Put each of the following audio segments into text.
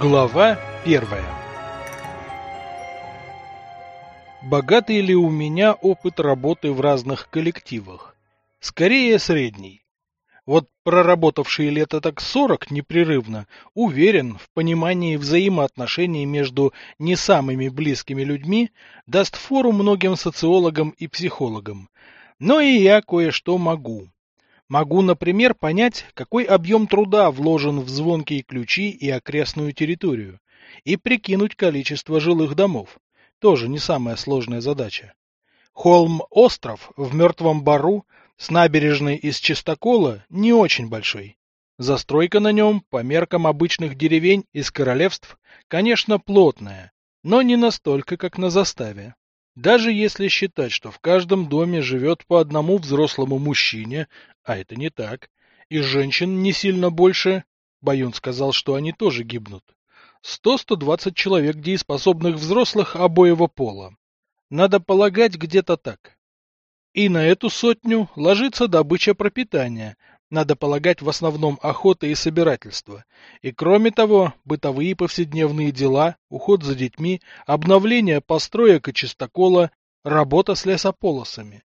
Глава первая Богатый ли у меня опыт работы в разных коллективах? Скорее, средний. Вот проработавший лето так сорок непрерывно, уверен, в понимании взаимоотношений между не самыми близкими людьми даст фору многим социологам и психологам. Но и я кое-что могу. Могу, например, понять, какой объем труда вложен в звонкие ключи и окрестную территорию, и прикинуть количество жилых домов. Тоже не самая сложная задача. Холм-остров в Мертвом Бару с набережной из чистокола не очень большой. Застройка на нем, по меркам обычных деревень из королевств, конечно, плотная, но не настолько, как на заставе. Даже если считать, что в каждом доме живет по одному взрослому мужчине, а это не так, и женщин не сильно больше, Баюн сказал, что они тоже гибнут, 100-120 человек дееспособных взрослых обоего пола. Надо полагать где-то так. И на эту сотню ложится добыча пропитания, надо полагать в основном охота и собирательство. И кроме того, бытовые повседневные дела, уход за детьми, обновление построек и чистокола, работа с лесополосами.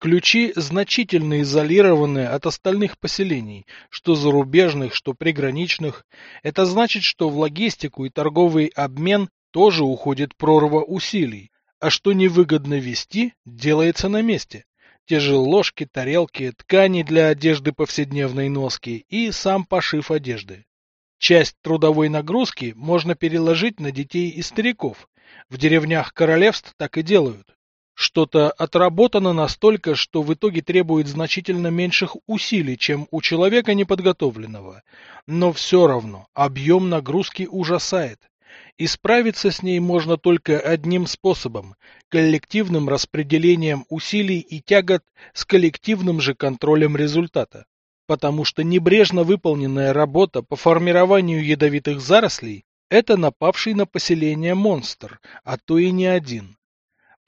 Ключи значительно изолированы от остальных поселений, что зарубежных, что приграничных. Это значит, что в логистику и торговый обмен тоже уходит прорва усилий, а что невыгодно вести, делается на месте те же ложки, тарелки, ткани для одежды повседневной носки и сам пошив одежды. Часть трудовой нагрузки можно переложить на детей и стариков. В деревнях королевств так и делают. Что-то отработано настолько, что в итоге требует значительно меньших усилий, чем у человека неподготовленного. Но все равно объем нагрузки ужасает. И справиться с ней можно только одним способом – коллективным распределением усилий и тягот с коллективным же контролем результата. Потому что небрежно выполненная работа по формированию ядовитых зарослей – это напавший на поселение монстр, а то и не один.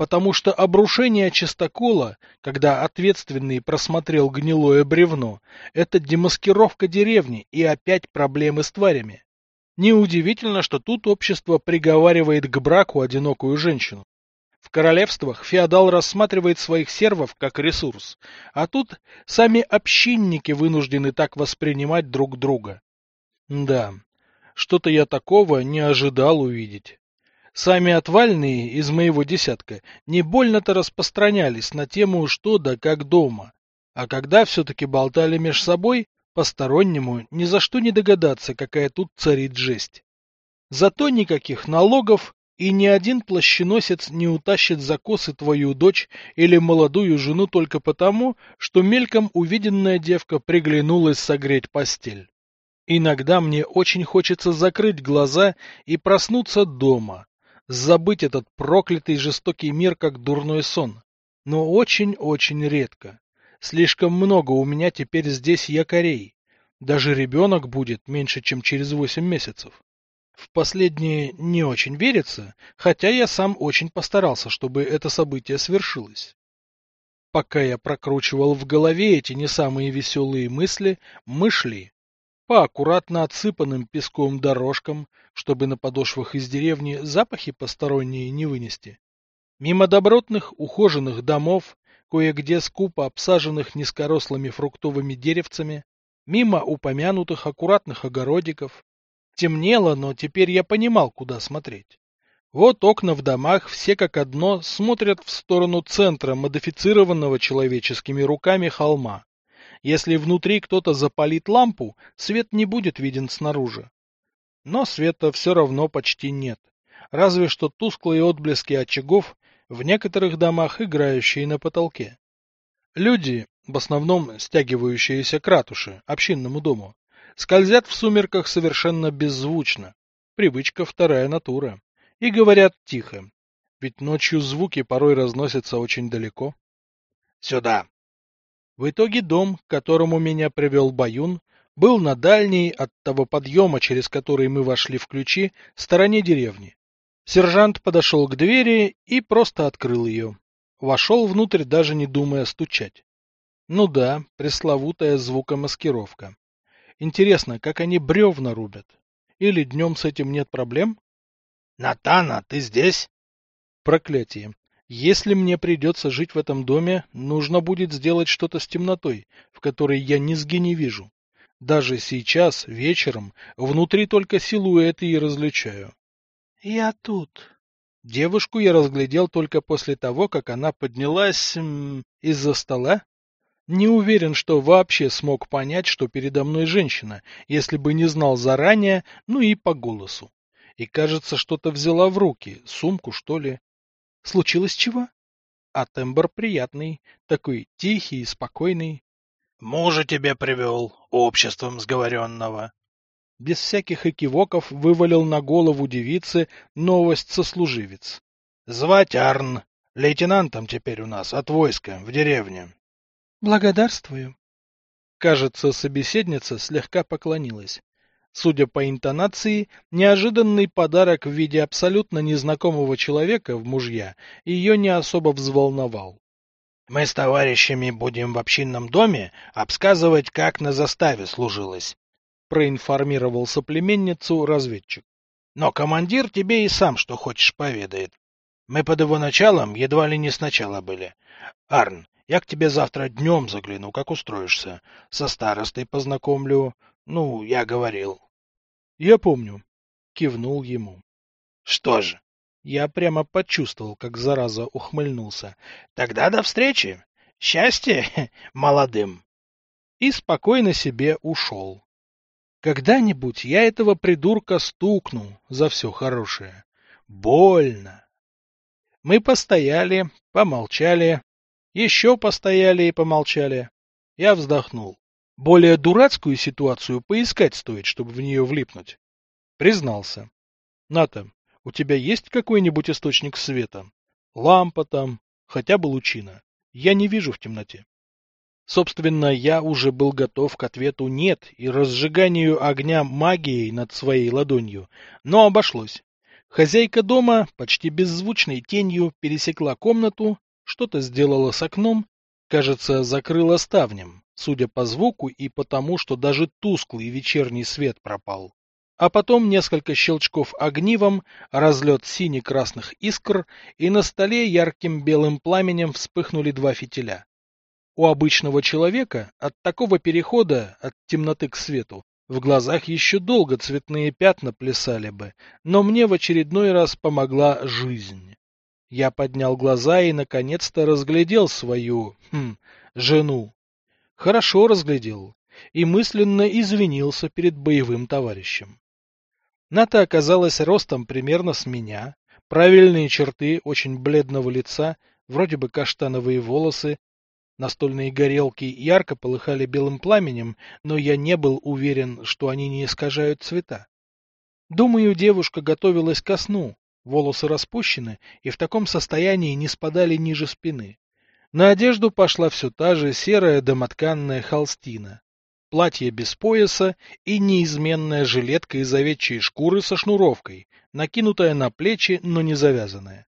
Потому что обрушение чистокола, когда ответственный просмотрел гнилое бревно, это демаскировка деревни и опять проблемы с тварями. Неудивительно, что тут общество приговаривает к браку одинокую женщину. В королевствах феодал рассматривает своих сервов как ресурс, а тут сами общинники вынуждены так воспринимать друг друга. Да, что-то я такого не ожидал увидеть. Сами отвальные из моего десятка не больно-то распространялись на тему что да как дома, а когда все-таки болтали меж собой, Постороннему ни за что не догадаться, какая тут царит жесть. Зато никаких налогов, и ни один плащеносец не утащит за косы твою дочь или молодую жену только потому, что мельком увиденная девка приглянулась согреть постель. Иногда мне очень хочется закрыть глаза и проснуться дома, забыть этот проклятый жестокий мир как дурной сон, но очень-очень редко. Слишком много у меня теперь здесь якорей. Даже ребенок будет меньше, чем через восемь месяцев. В последнее не очень верится, хотя я сам очень постарался, чтобы это событие свершилось. Пока я прокручивал в голове эти не самые веселые мысли, мы шли по аккуратно отсыпанным песком дорожкам, чтобы на подошвах из деревни запахи посторонние не вынести. Мимо добротных ухоженных домов, кое-где скупо обсаженных низкорослыми фруктовыми деревцами, мимо упомянутых аккуратных огородиков. Темнело, но теперь я понимал, куда смотреть. Вот окна в домах все как одно смотрят в сторону центра модифицированного человеческими руками холма. Если внутри кто-то запалит лампу, свет не будет виден снаружи. Но света все равно почти нет. Разве что тусклые отблески очагов в некоторых домах играющие на потолке. Люди, в основном стягивающиеся к ратуше, общинному дому, скользят в сумерках совершенно беззвучно. Привычка вторая натура. И говорят тихо, ведь ночью звуки порой разносятся очень далеко. Сюда. В итоге дом, к которому меня привел Баюн, был на дальней от того подъема, через который мы вошли в ключи, стороне деревни. Сержант подошел к двери и просто открыл ее. Вошел внутрь, даже не думая стучать. Ну да, пресловутая звукомаскировка. Интересно, как они бревна рубят? Или днем с этим нет проблем? Натана, ты здесь? Проклятие. Если мне придется жить в этом доме, нужно будет сделать что-то с темнотой, в которой я низги не вижу. Даже сейчас, вечером, внутри только силуэты и различаю. — Я тут. Девушку я разглядел только после того, как она поднялась из-за стола. Не уверен, что вообще смог понять, что передо мной женщина, если бы не знал заранее, ну и по голосу. И, кажется, что-то взяла в руки, сумку, что ли. Случилось чего? А тембр приятный, такой тихий и спокойный. Мужа тебе привел, обществом сговоренного. Без всяких экивоков вывалил на голову девицы новость сослуживец. Звать Арн. Лейтенантом теперь у нас, от войска, в деревне. Благодарствую. Кажется, собеседница слегка поклонилась. Судя по интонации, неожиданный подарок в виде абсолютно незнакомого человека в мужья ее не особо взволновал. Мы с товарищами будем в общинном доме обсказывать, как на заставе служилось, проинформировал соплеменницу разведчик. Но командир тебе и сам что хочешь поведает. Мы под его началом едва ли не сначала были. Арн, я к тебе завтра днем загляну, как устроишься. Со старостой познакомлю. Ну, я говорил. Я помню. Кивнул ему. Что же? Я прямо почувствовал, как зараза ухмыльнулся. Тогда до встречи. Счастья молодым. И спокойно себе ушел. Когда-нибудь я этого придурка стукну за все хорошее. Больно. Мы постояли, помолчали, еще постояли и помолчали. Я вздохнул. Более дурацкую ситуацию поискать стоит, чтобы в нее влипнуть. Признался. Ната, у тебя есть какой-нибудь источник света? Лампа там, хотя бы лучина. Я не вижу в темноте. Собственно, я уже был готов к ответу «нет» и разжиганию огня магией над своей ладонью, но обошлось. Хозяйка дома почти беззвучной тенью пересекла комнату, что-то сделала с окном, кажется, закрыла ставнем судя по звуку и потому, что даже тусклый вечерний свет пропал. А потом несколько щелчков огнивом, разлет сине-красных искр, и на столе ярким белым пламенем вспыхнули два фитиля. У обычного человека от такого перехода, от темноты к свету, в глазах еще долго цветные пятна плясали бы, но мне в очередной раз помогла жизнь. Я поднял глаза и наконец-то разглядел свою, хм, жену. Хорошо разглядел и мысленно извинился перед боевым товарищем. Ната оказалась ростом примерно с меня, правильные черты очень бледного лица, вроде бы каштановые волосы, настольные горелки ярко полыхали белым пламенем, но я не был уверен, что они не искажают цвета. Думаю, девушка готовилась ко сну, волосы распущены и в таком состоянии не спадали ниже спины. На одежду пошла все та же серая домотканная холстина. Платье без пояса и неизменная жилетка из овечьей шкуры со шнуровкой, накинутая на плечи, но не завязанная.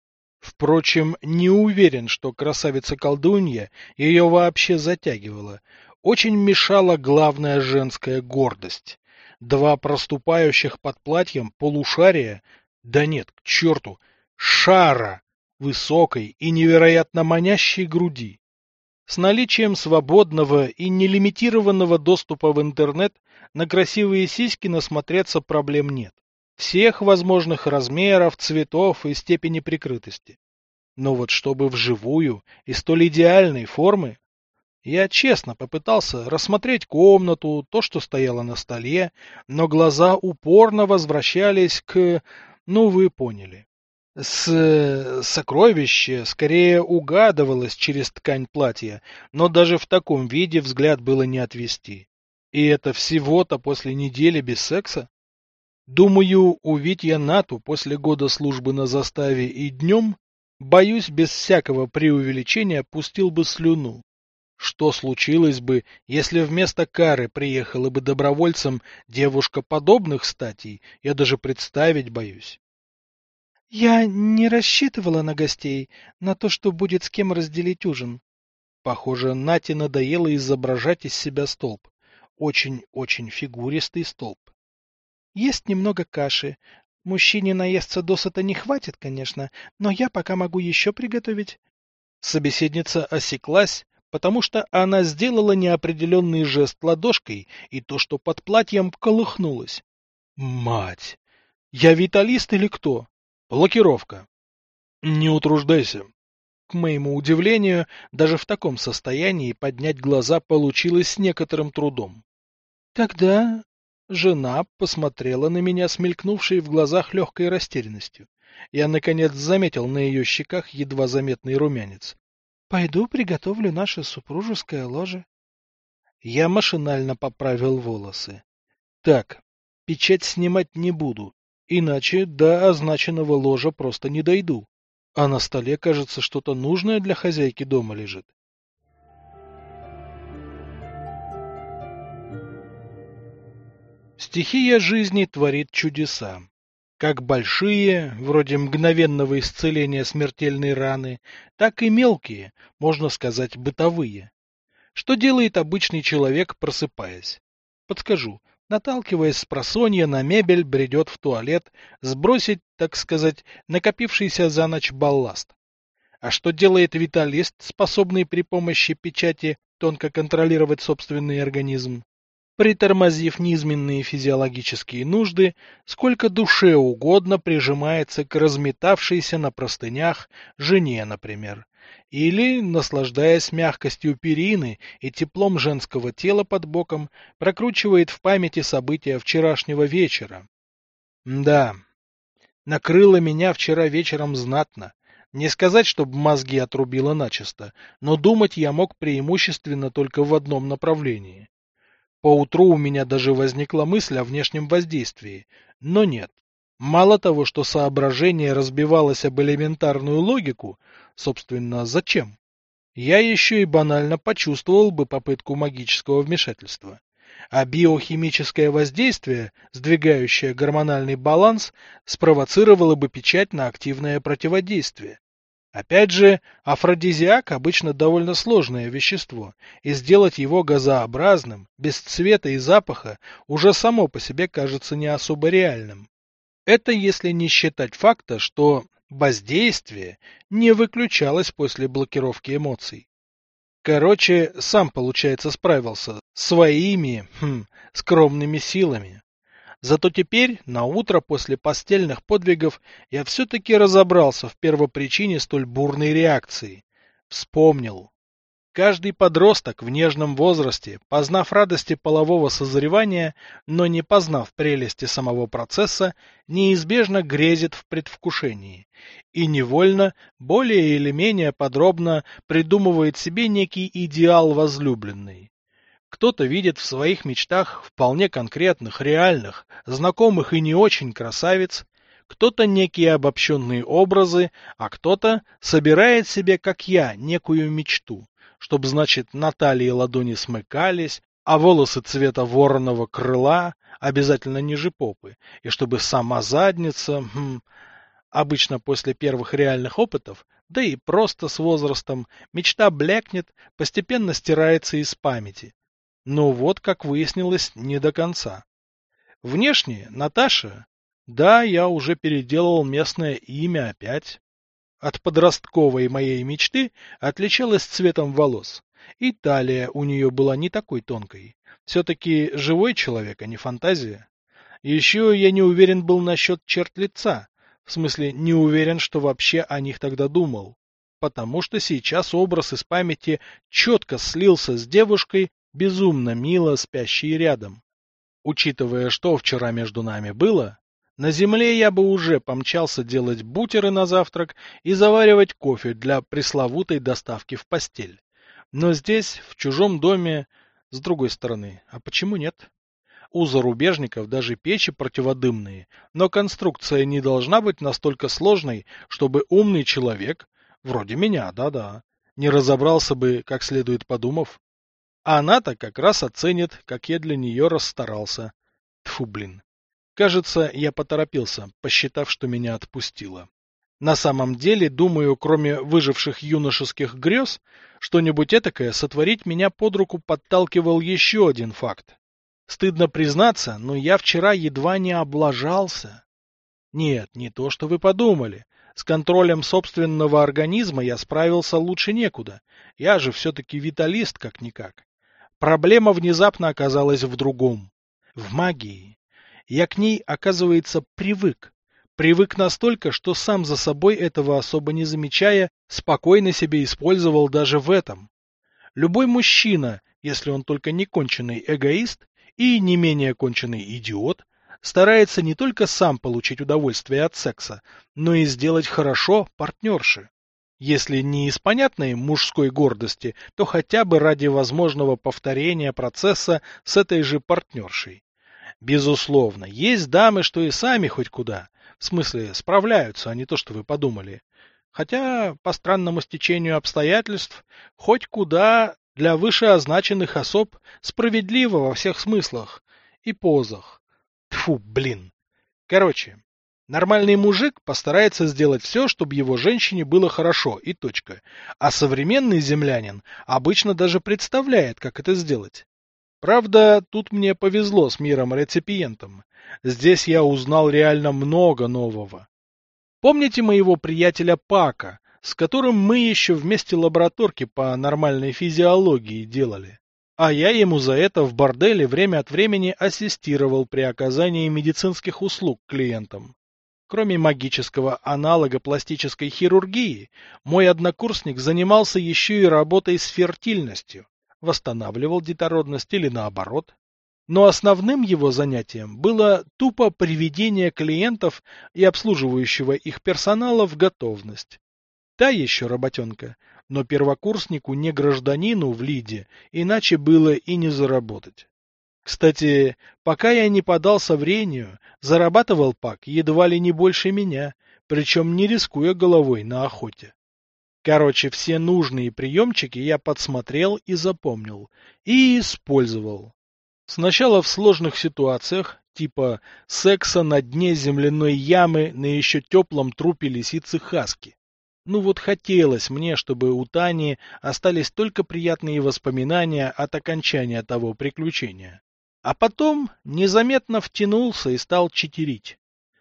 Впрочем, не уверен, что красавица-колдунья ее вообще затягивала. Очень мешала главная женская гордость. Два проступающих под платьем полушария, да нет, к черту, шара высокой и невероятно манящей груди. С наличием свободного и нелимитированного доступа в интернет на красивые сиськи насмотреться проблем нет. Всех возможных размеров, цветов и степени прикрытости. Но вот чтобы вживую и столь идеальной формы, я честно попытался рассмотреть комнату, то, что стояло на столе, но глаза упорно возвращались к... ну, вы поняли. С сокровище скорее угадывалось через ткань платья, но даже в таком виде взгляд было не отвести. И это всего-то после недели без секса? Думаю, увидеть я Нату после года службы на заставе и днем, боюсь, без всякого преувеличения пустил бы слюну. Что случилось бы, если вместо кары приехала бы добровольцем девушка подобных статей, я даже представить боюсь. Я не рассчитывала на гостей, на то, что будет с кем разделить ужин. Похоже, Нате надоело изображать из себя столб. Очень-очень фигуристый столб. Есть немного каши. Мужчине наесться досыта не хватит, конечно, но я пока могу еще приготовить. Собеседница осеклась, потому что она сделала неопределенный жест ладошкой, и то, что под платьем, колыхнулось. Мать! Я виталист или кто? Блокировка. Не утруждайся. К моему удивлению, даже в таком состоянии поднять глаза получилось с некоторым трудом. Тогда жена посмотрела на меня с мелькнувшей в глазах легкой растерянностью. Я, наконец, заметил на ее щеках едва заметный румянец. — Пойду приготовлю наше супружеское ложе. Я машинально поправил волосы. Так, печать снимать не буду, иначе до означенного ложа просто не дойду. А на столе, кажется, что-то нужное для хозяйки дома лежит. Стихия жизни творит чудеса. Как большие, вроде мгновенного исцеления смертельной раны, так и мелкие, можно сказать, бытовые. Что делает обычный человек, просыпаясь? Подскажу, наталкиваясь с просонья на мебель, бредет в туалет, сбросить, так сказать, накопившийся за ночь балласт. А что делает виталист, способный при помощи печати тонко контролировать собственный организм? Притормозив низменные физиологические нужды, сколько душе угодно прижимается к разметавшейся на простынях жене, например, или, наслаждаясь мягкостью перины и теплом женского тела под боком, прокручивает в памяти события вчерашнего вечера. Да, накрыло меня вчера вечером знатно. Не сказать, чтобы мозги отрубило начисто, но думать я мог преимущественно только в одном направлении. Поутру у меня даже возникла мысль о внешнем воздействии, но нет. Мало того, что соображение разбивалось об элементарную логику, собственно, зачем? Я еще и банально почувствовал бы попытку магического вмешательства. А биохимическое воздействие, сдвигающее гормональный баланс, спровоцировало бы печать на активное противодействие. Опять же, афродизиак обычно довольно сложное вещество, и сделать его газообразным, без цвета и запаха, уже само по себе кажется не особо реальным. Это если не считать факта, что воздействие не выключалось после блокировки эмоций. Короче, сам, получается, справился своими хм, скромными силами. Зато теперь, на утро после постельных подвигов, я все-таки разобрался в первопричине столь бурной реакции. Вспомнил. Каждый подросток в нежном возрасте, познав радости полового созревания, но не познав прелести самого процесса, неизбежно грезит в предвкушении и невольно, более или менее подробно придумывает себе некий идеал возлюбленной. Кто-то видит в своих мечтах вполне конкретных, реальных, знакомых и не очень красавиц, кто-то некие обобщенные образы, а кто-то собирает себе, как я, некую мечту чтобы, значит, на талии ладони смыкались, а волосы цвета вороного крыла, обязательно ниже попы, и чтобы сама задница, хм, обычно после первых реальных опытов, да и просто с возрастом, мечта блекнет, постепенно стирается из памяти. Но вот, как выяснилось, не до конца. Внешне Наташа, да, я уже переделал местное имя опять от подростковой моей мечты отличалась цветом волос. И талия у нее была не такой тонкой. Все-таки живой человек, а не фантазия. Еще я не уверен был насчет черт лица. В смысле, не уверен, что вообще о них тогда думал. Потому что сейчас образ из памяти четко слился с девушкой, безумно мило спящей рядом. Учитывая, что вчера между нами было, на земле я бы уже помчался делать бутеры на завтрак и заваривать кофе для пресловутой доставки в постель. Но здесь, в чужом доме, с другой стороны, а почему нет? У зарубежников даже печи противодымные, но конструкция не должна быть настолько сложной, чтобы умный человек, вроде меня, да-да, не разобрался бы, как следует подумав. А она-то как раз оценит, как я для нее расстарался. Тфу, блин. Кажется, я поторопился, посчитав, что меня отпустило. На самом деле, думаю, кроме выживших юношеских грез, что-нибудь этакое сотворить меня под руку подталкивал еще один факт. Стыдно признаться, но я вчера едва не облажался. Нет, не то, что вы подумали. С контролем собственного организма я справился лучше некуда. Я же все-таки виталист как-никак. Проблема внезапно оказалась в другом. В магии. Я к ней, оказывается, привык. Привык настолько, что сам за собой этого особо не замечая, спокойно себе использовал даже в этом. Любой мужчина, если он только не конченый эгоист и не менее конченый идиот, старается не только сам получить удовольствие от секса, но и сделать хорошо партнерши. Если не из понятной мужской гордости, то хотя бы ради возможного повторения процесса с этой же партнершей. Безусловно, есть дамы, что и сами хоть куда. В смысле, справляются, а не то, что вы подумали. Хотя, по странному стечению обстоятельств, хоть куда для вышеозначенных особ справедливо во всех смыслах и позах. Тфу, блин. Короче, нормальный мужик постарается сделать все, чтобы его женщине было хорошо, и точка. А современный землянин обычно даже представляет, как это сделать. Правда, тут мне повезло с миром-реципиентом. Здесь я узнал реально много нового. Помните моего приятеля Пака, с которым мы еще вместе лабораторки по нормальной физиологии делали? А я ему за это в борделе время от времени ассистировал при оказании медицинских услуг клиентам. Кроме магического аналога пластической хирургии, мой однокурсник занимался еще и работой с фертильностью восстанавливал детородность или наоборот. Но основным его занятием было тупо приведение клиентов и обслуживающего их персонала в готовность. Та еще работенка, но первокурснику не гражданину в Лиде, иначе было и не заработать. Кстати, пока я не подался в Рению, зарабатывал Пак едва ли не больше меня, причем не рискуя головой на охоте. Короче, все нужные приемчики я подсмотрел и запомнил. И использовал. Сначала в сложных ситуациях, типа секса на дне земляной ямы на еще теплом трупе лисицы Хаски. Ну вот хотелось мне, чтобы у Тани остались только приятные воспоминания от окончания того приключения. А потом незаметно втянулся и стал читерить.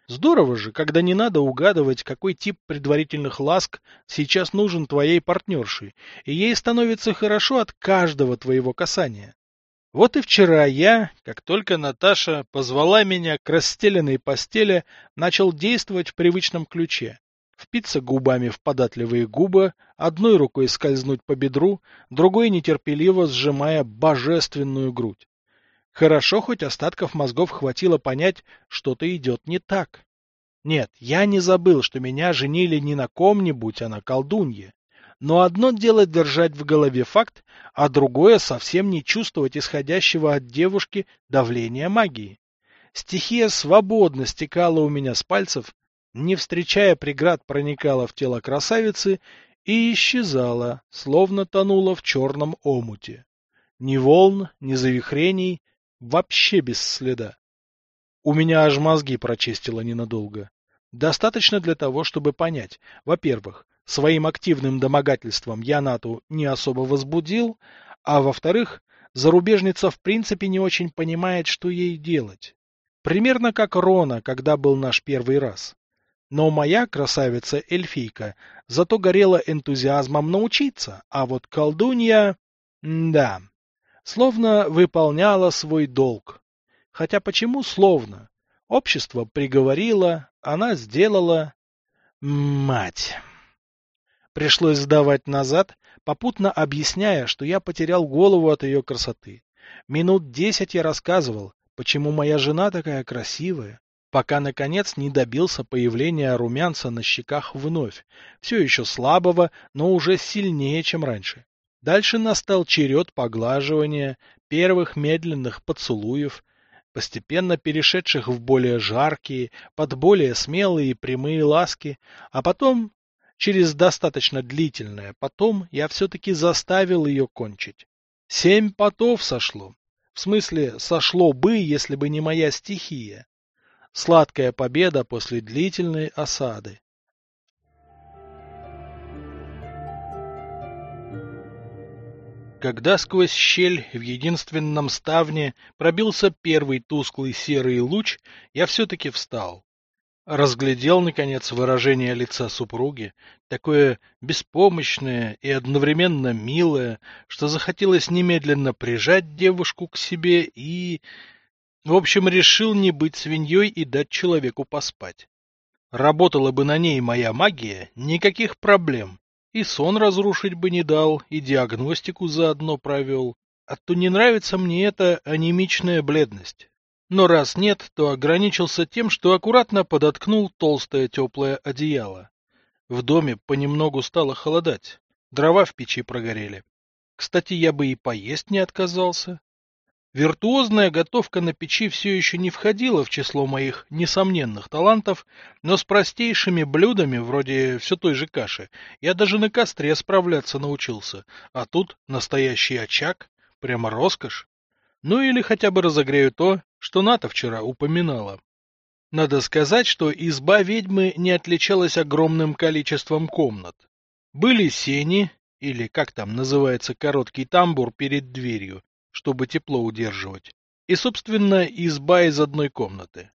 Здорово же, когда не надо угадывать, какой тип предварительных ласк сейчас нужен твоей партнерше, и ей становится хорошо от каждого твоего касания. Вот и вчера я, как только Наташа позвала меня к расстеленной постели, начал действовать в привычном ключе. Впиться губами в податливые губы, одной рукой скользнуть по бедру, другой нетерпеливо сжимая божественную грудь. Хорошо, хоть остатков мозгов хватило понять, что-то идет не так. Нет, я не забыл, что меня женили не на ком-нибудь, а на колдунье. Но одно дело держать в голове факт, а другое совсем не чувствовать исходящего от девушки давления магии. Стихия свободно стекала у меня с пальцев, не встречая преград проникала в тело красавицы и исчезала, словно тонула в черном омуте. Ни волн, ни завихрений, Вообще без следа. У меня аж мозги прочистило ненадолго. Достаточно для того, чтобы понять, во-первых, своим активным домогательством я Нату не особо возбудил, а во-вторых, зарубежница в принципе не очень понимает, что ей делать. Примерно как Рона, когда был наш первый раз. Но моя красавица-эльфийка зато горела энтузиазмом научиться, а вот колдунья... да, словно выполняла свой долг. Хотя почему словно? Общество приговорило, она сделала... Мать! Пришлось сдавать назад, попутно объясняя, что я потерял голову от ее красоты. Минут десять я рассказывал, почему моя жена такая красивая, пока, наконец, не добился появления румянца на щеках вновь, все еще слабого, но уже сильнее, чем раньше. Дальше настал черед поглаживания, первых медленных поцелуев, постепенно перешедших в более жаркие, под более смелые и прямые ласки, а потом, через достаточно длительное потом, я все-таки заставил ее кончить. Семь потов сошло. В смысле, сошло бы, если бы не моя стихия. Сладкая победа после длительной осады. Когда сквозь щель в единственном ставне пробился первый тусклый серый луч, я все-таки встал. Разглядел, наконец, выражение лица супруги, такое беспомощное и одновременно милое, что захотелось немедленно прижать девушку к себе и... В общем, решил не быть свиньей и дать человеку поспать. Работала бы на ней моя магия, никаких проблем. И сон разрушить бы не дал, и диагностику заодно провел. А то не нравится мне эта анемичная бледность. Но раз нет, то ограничился тем, что аккуратно подоткнул толстое теплое одеяло. В доме понемногу стало холодать, дрова в печи прогорели. Кстати, я бы и поесть не отказался. Виртуозная готовка на печи все еще не входила в число моих несомненных талантов, но с простейшими блюдами, вроде все той же каши, я даже на костре справляться научился, а тут настоящий очаг, прямо роскошь. Ну или хотя бы разогрею то, что Ната вчера упоминала. Надо сказать, что изба ведьмы не отличалась огромным количеством комнат. Были сени, или как там называется короткий тамбур перед дверью, чтобы тепло удерживать, и, собственно, изба из одной комнаты.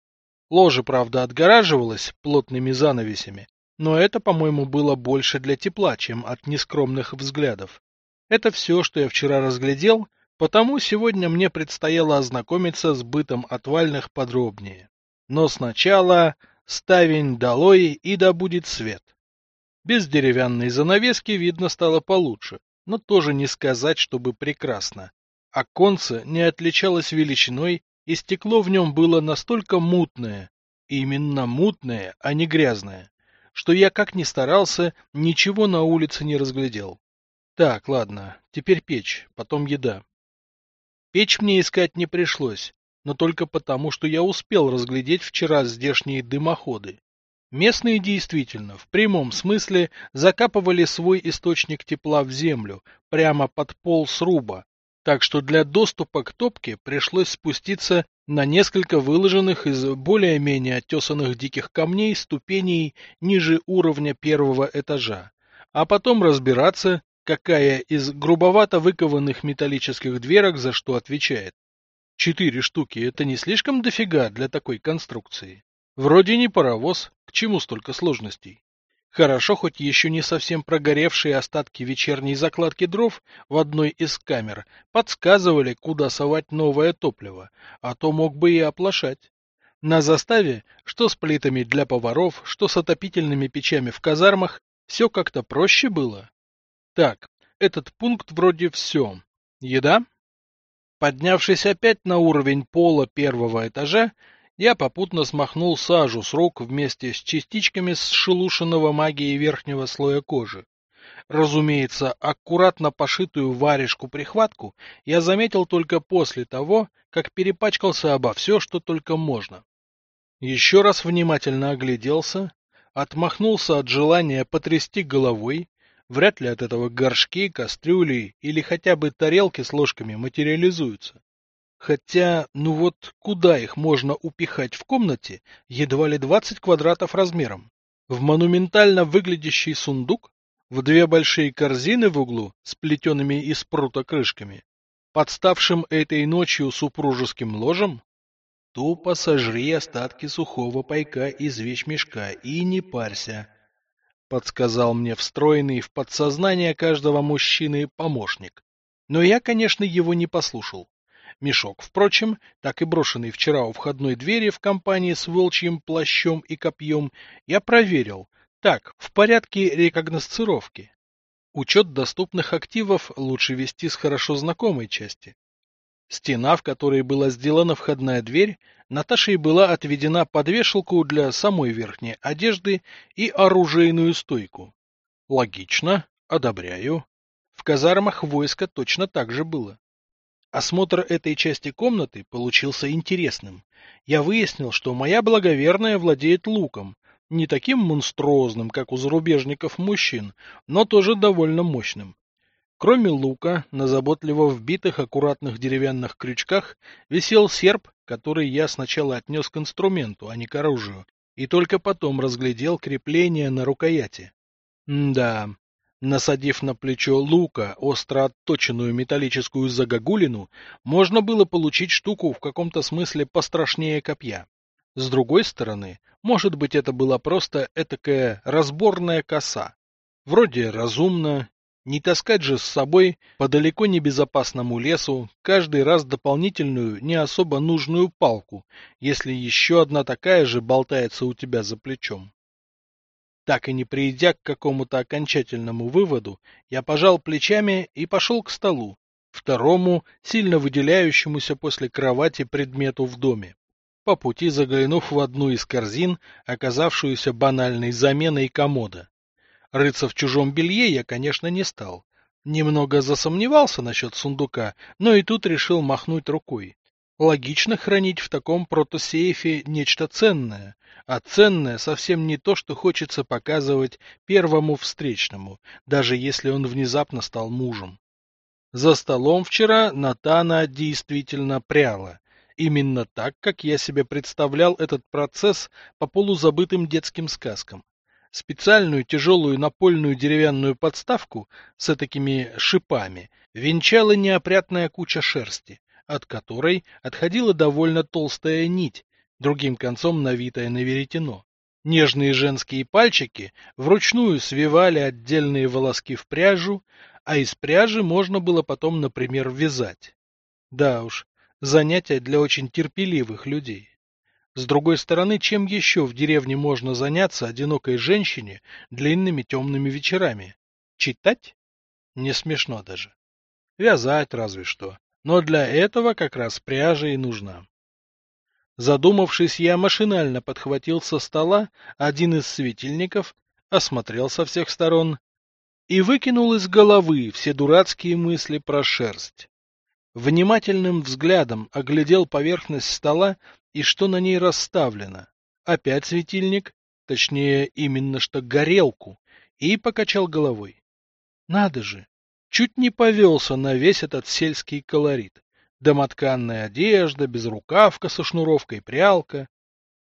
Ложе, правда, отгораживалось плотными занавесями, но это, по-моему, было больше для тепла, чем от нескромных взглядов. Это все, что я вчера разглядел, потому сегодня мне предстояло ознакомиться с бытом отвальных подробнее. Но сначала ставень долой и да будет свет. Без деревянной занавески видно стало получше, но тоже не сказать, чтобы прекрасно. Оконце не отличалось величиной, и стекло в нем было настолько мутное, именно мутное, а не грязное, что я как ни старался, ничего на улице не разглядел. Так, ладно, теперь печь, потом еда. Печь мне искать не пришлось, но только потому, что я успел разглядеть вчера здешние дымоходы. Местные действительно, в прямом смысле, закапывали свой источник тепла в землю, прямо под пол сруба, так что для доступа к топке пришлось спуститься на несколько выложенных из более-менее оттесанных диких камней ступеней ниже уровня первого этажа, а потом разбираться, какая из грубовато выкованных металлических дверок за что отвечает. Четыре штуки — это не слишком дофига для такой конструкции. Вроде не паровоз, к чему столько сложностей. Хорошо, хоть еще не совсем прогоревшие остатки вечерней закладки дров в одной из камер подсказывали, куда совать новое топливо, а то мог бы и оплошать. На заставе, что с плитами для поваров, что с отопительными печами в казармах, все как-то проще было. Так, этот пункт вроде все. Еда? Поднявшись опять на уровень пола первого этажа, я попутно смахнул сажу с рук вместе с частичками сшелушенного магией верхнего слоя кожи. Разумеется, аккуратно пошитую варежку-прихватку я заметил только после того, как перепачкался обо все, что только можно. Еще раз внимательно огляделся, отмахнулся от желания потрясти головой, вряд ли от этого горшки, кастрюли или хотя бы тарелки с ложками материализуются. Хотя, ну вот, куда их можно упихать в комнате, едва ли 20 квадратов размером? В монументально выглядящий сундук? В две большие корзины в углу, с из прута крышками? Подставшим этой ночью супружеским ложем? Тупо сожри остатки сухого пайка из вещмешка и не парься, — подсказал мне встроенный в подсознание каждого мужчины помощник. Но я, конечно, его не послушал. Мешок, впрочем, так и брошенный вчера у входной двери в компании с волчьим плащом и копьем, я проверил. Так, в порядке рекогносцировки. Учет доступных активов лучше вести с хорошо знакомой части. Стена, в которой была сделана входная дверь, Наташей была отведена под вешалку для самой верхней одежды и оружейную стойку. Логично, одобряю. В казармах войска точно так же было. Осмотр этой части комнаты получился интересным. Я выяснил, что моя благоверная владеет луком, не таким монструозным, как у зарубежников мужчин, но тоже довольно мощным. Кроме лука, на заботливо вбитых аккуратных деревянных крючках висел серп, который я сначала отнес к инструменту, а не к оружию, и только потом разглядел крепление на рукояти. М да, Насадив на плечо лука остро отточенную металлическую загогулину, можно было получить штуку в каком-то смысле пострашнее копья. С другой стороны, может быть, это была просто этакая разборная коса. Вроде разумно, не таскать же с собой по далеко небезопасному лесу каждый раз дополнительную, не особо нужную палку, если еще одна такая же болтается у тебя за плечом. Так и не придя к какому-то окончательному выводу, я пожал плечами и пошел к столу, второму, сильно выделяющемуся после кровати предмету в доме. По пути заглянув в одну из корзин, оказавшуюся банальной заменой комода. Рыться в чужом белье я, конечно, не стал. Немного засомневался насчет сундука, но и тут решил махнуть рукой. Логично хранить в таком протосейфе нечто ценное, а ценное совсем не то, что хочется показывать первому встречному, даже если он внезапно стал мужем. За столом вчера Натана действительно пряла. Именно так, как я себе представлял этот процесс по полузабытым детским сказкам. Специальную тяжелую напольную деревянную подставку с такими шипами венчала неопрятная куча шерсти от которой отходила довольно толстая нить, другим концом навитая на веретено. Нежные женские пальчики вручную свивали отдельные волоски в пряжу, а из пряжи можно было потом, например, вязать. Да уж, занятие для очень терпеливых людей. С другой стороны, чем еще в деревне можно заняться одинокой женщине длинными темными вечерами? Читать? Не смешно даже. Вязать разве что. Но для этого как раз пряжа и нужна. Задумавшись, я машинально подхватил со стола один из светильников, осмотрел со всех сторон и выкинул из головы все дурацкие мысли про шерсть. Внимательным взглядом оглядел поверхность стола и что на ней расставлено. Опять светильник, точнее, именно что горелку, и покачал головой. Надо же, чуть не повелся на весь этот сельский колорит. Домотканная одежда, безрукавка со шнуровкой, прялка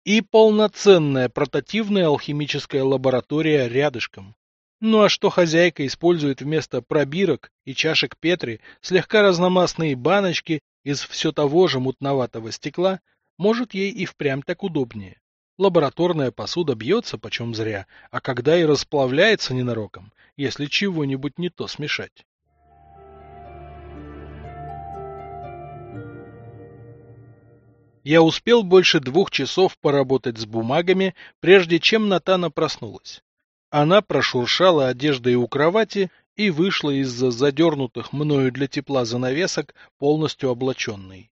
и полноценная портативная алхимическая лаборатория рядышком. Ну а что хозяйка использует вместо пробирок и чашек Петри слегка разномастные баночки из все того же мутноватого стекла, может ей и впрямь так удобнее. Лабораторная посуда бьется почем зря, а когда и расплавляется ненароком, если чего-нибудь не то смешать. Я успел больше двух часов поработать с бумагами, прежде чем Натана проснулась. Она прошуршала одеждой у кровати и вышла из-за задернутых мною для тепла занавесок, полностью облаченной.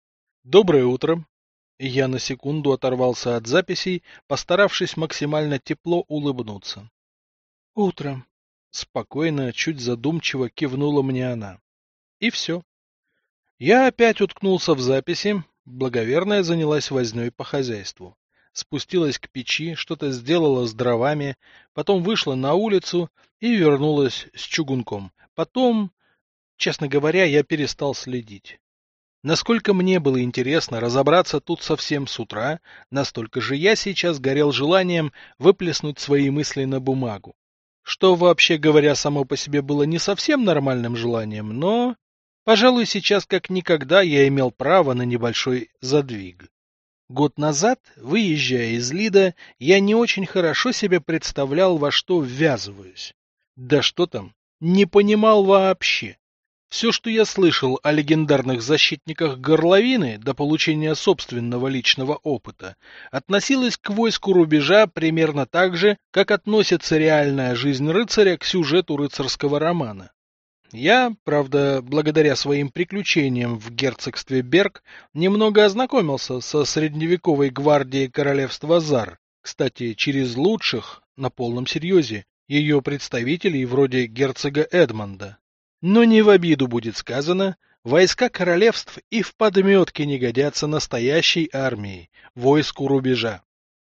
«Доброе утро!» Я на секунду оторвался от записей, постаравшись максимально тепло улыбнуться. «Утро!» Спокойно, чуть задумчиво кивнула мне она. И все. Я опять уткнулся в записи, Благоверная занялась вознёй по хозяйству. Спустилась к печи, что-то сделала с дровами, потом вышла на улицу и вернулась с чугунком. Потом, честно говоря, я перестал следить. Насколько мне было интересно разобраться тут совсем с утра, настолько же я сейчас горел желанием выплеснуть свои мысли на бумагу. Что, вообще говоря, само по себе было не совсем нормальным желанием, но Пожалуй, сейчас как никогда я имел право на небольшой задвиг. Год назад, выезжая из Лида, я не очень хорошо себе представлял, во что ввязываюсь. Да что там, не понимал вообще. Все, что я слышал о легендарных защитниках горловины до получения собственного личного опыта, относилось к войску рубежа примерно так же, как относится реальная жизнь рыцаря к сюжету рыцарского романа. Я, правда, благодаря своим приключениям в герцогстве Берг, немного ознакомился со средневековой гвардией королевства Зар, кстати, через лучших, на полном серьезе, ее представителей вроде герцога Эдмонда. Но не в обиду будет сказано, войска королевств и в подметке не годятся настоящей армией, войску рубежа.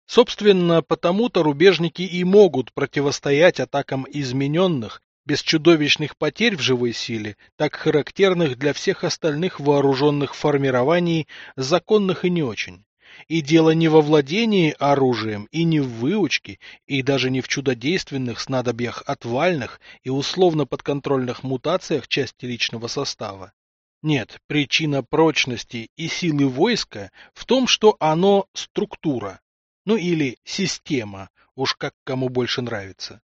Собственно, потому-то рубежники и могут противостоять атакам измененных без чудовищных потерь в живой силе, так характерных для всех остальных вооруженных формирований, законных и не очень. И дело не во владении оружием, и не в выучке, и даже не в чудодейственных снадобьях отвальных и условно подконтрольных мутациях части личного состава. Нет, причина прочности и силы войска в том, что оно структура, ну или система, уж как кому больше нравится.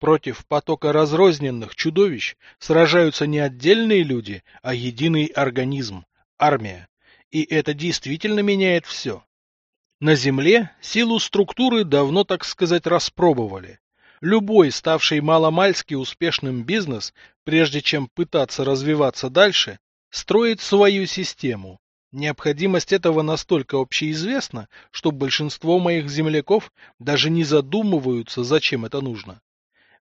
Против потока разрозненных чудовищ сражаются не отдельные люди, а единый организм – армия. И это действительно меняет все. На Земле силу структуры давно, так сказать, распробовали. Любой, ставший маломальски успешным бизнес, прежде чем пытаться развиваться дальше, строит свою систему. Необходимость этого настолько общеизвестна, что большинство моих земляков даже не задумываются, зачем это нужно.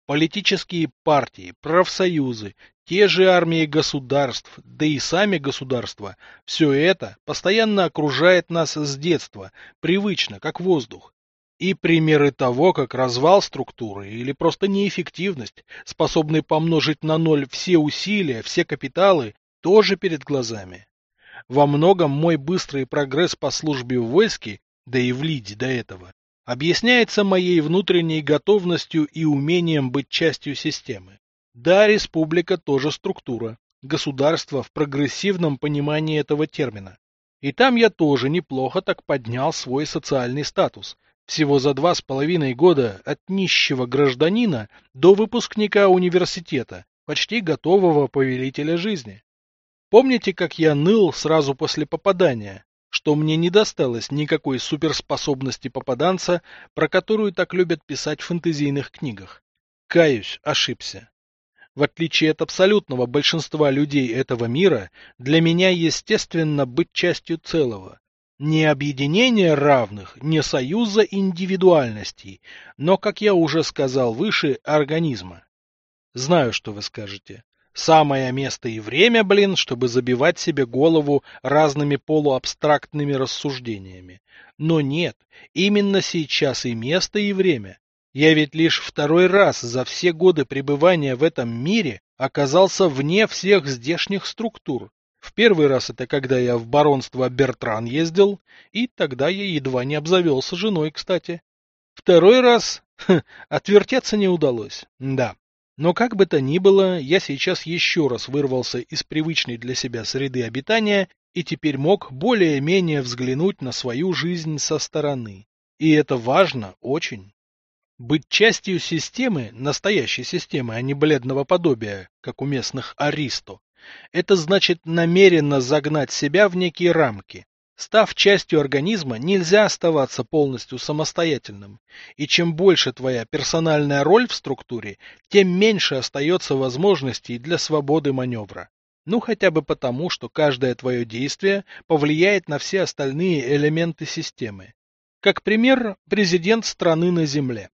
Политические партии, профсоюзы, те же армии государств, да и сами государства, все это постоянно окружает нас с детства, привычно, как воздух. И примеры того, как развал структуры или просто неэффективность, способны помножить на ноль все усилия, все капиталы, тоже перед глазами. Во многом мой быстрый прогресс по службе в войске, да и в Лиде до этого, объясняется моей внутренней готовностью и умением быть частью системы. Да, республика тоже структура, государство в прогрессивном понимании этого термина. И там я тоже неплохо так поднял свой социальный статус. Всего за два с половиной года от нищего гражданина до выпускника университета, почти готового повелителя жизни. Помните, как я ныл сразу после попадания? Что мне не досталось никакой суперспособности попаданца, про которую так любят писать в фэнтезийных книгах. Каюсь, ошибся. В отличие от абсолютного большинства людей этого мира, для меня естественно быть частью целого. Не объединение равных, не союза индивидуальностей, но, как я уже сказал выше, организма. Знаю, что вы скажете. Самое место и время, блин, чтобы забивать себе голову разными полуабстрактными рассуждениями. Но нет, именно сейчас и место, и время. Я ведь лишь второй раз за все годы пребывания в этом мире оказался вне всех здешних структур. В первый раз это когда я в баронство Бертран ездил, и тогда я едва не обзавелся женой, кстати. Второй раз хм, отвертеться не удалось, да. Но как бы то ни было, я сейчас еще раз вырвался из привычной для себя среды обитания и теперь мог более-менее взглянуть на свою жизнь со стороны. И это важно очень. Быть частью системы, настоящей системы, а не бледного подобия, как у местных аристо, это значит намеренно загнать себя в некие рамки, Став частью организма, нельзя оставаться полностью самостоятельным. И чем больше твоя персональная роль в структуре, тем меньше остается возможностей для свободы маневра. Ну хотя бы потому, что каждое твое действие повлияет на все остальные элементы системы. Как пример, президент страны на земле.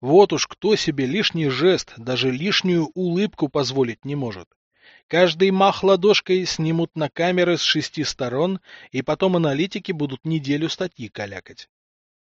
Вот уж кто себе лишний жест, даже лишнюю улыбку позволить не может. Каждый мах ладошкой снимут на камеры с шести сторон, и потом аналитики будут неделю статьи калякать.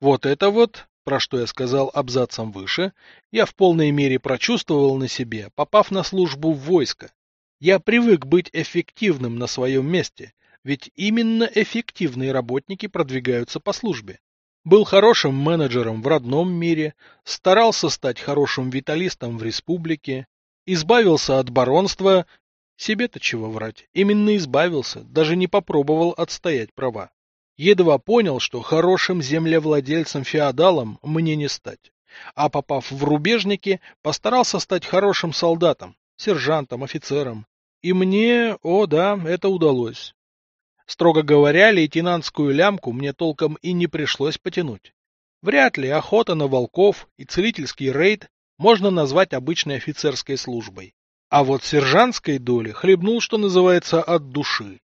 Вот это вот, про что я сказал абзацем выше, я в полной мере прочувствовал на себе, попав на службу в войско. Я привык быть эффективным на своем месте, ведь именно эффективные работники продвигаются по службе. Был хорошим менеджером в родном мире, старался стать хорошим виталистом в республике, избавился от баронства, себе-то чего врать, именно избавился, даже не попробовал отстоять права. Едва понял, что хорошим землевладельцем-феодалом мне не стать. А попав в рубежники, постарался стать хорошим солдатом, сержантом, офицером. И мне, о да, это удалось. Строго говоря, лейтенантскую лямку мне толком и не пришлось потянуть. Вряд ли охота на волков и целительский рейд можно назвать обычной офицерской службой. А вот сержантской доли хлебнул, что называется, от души.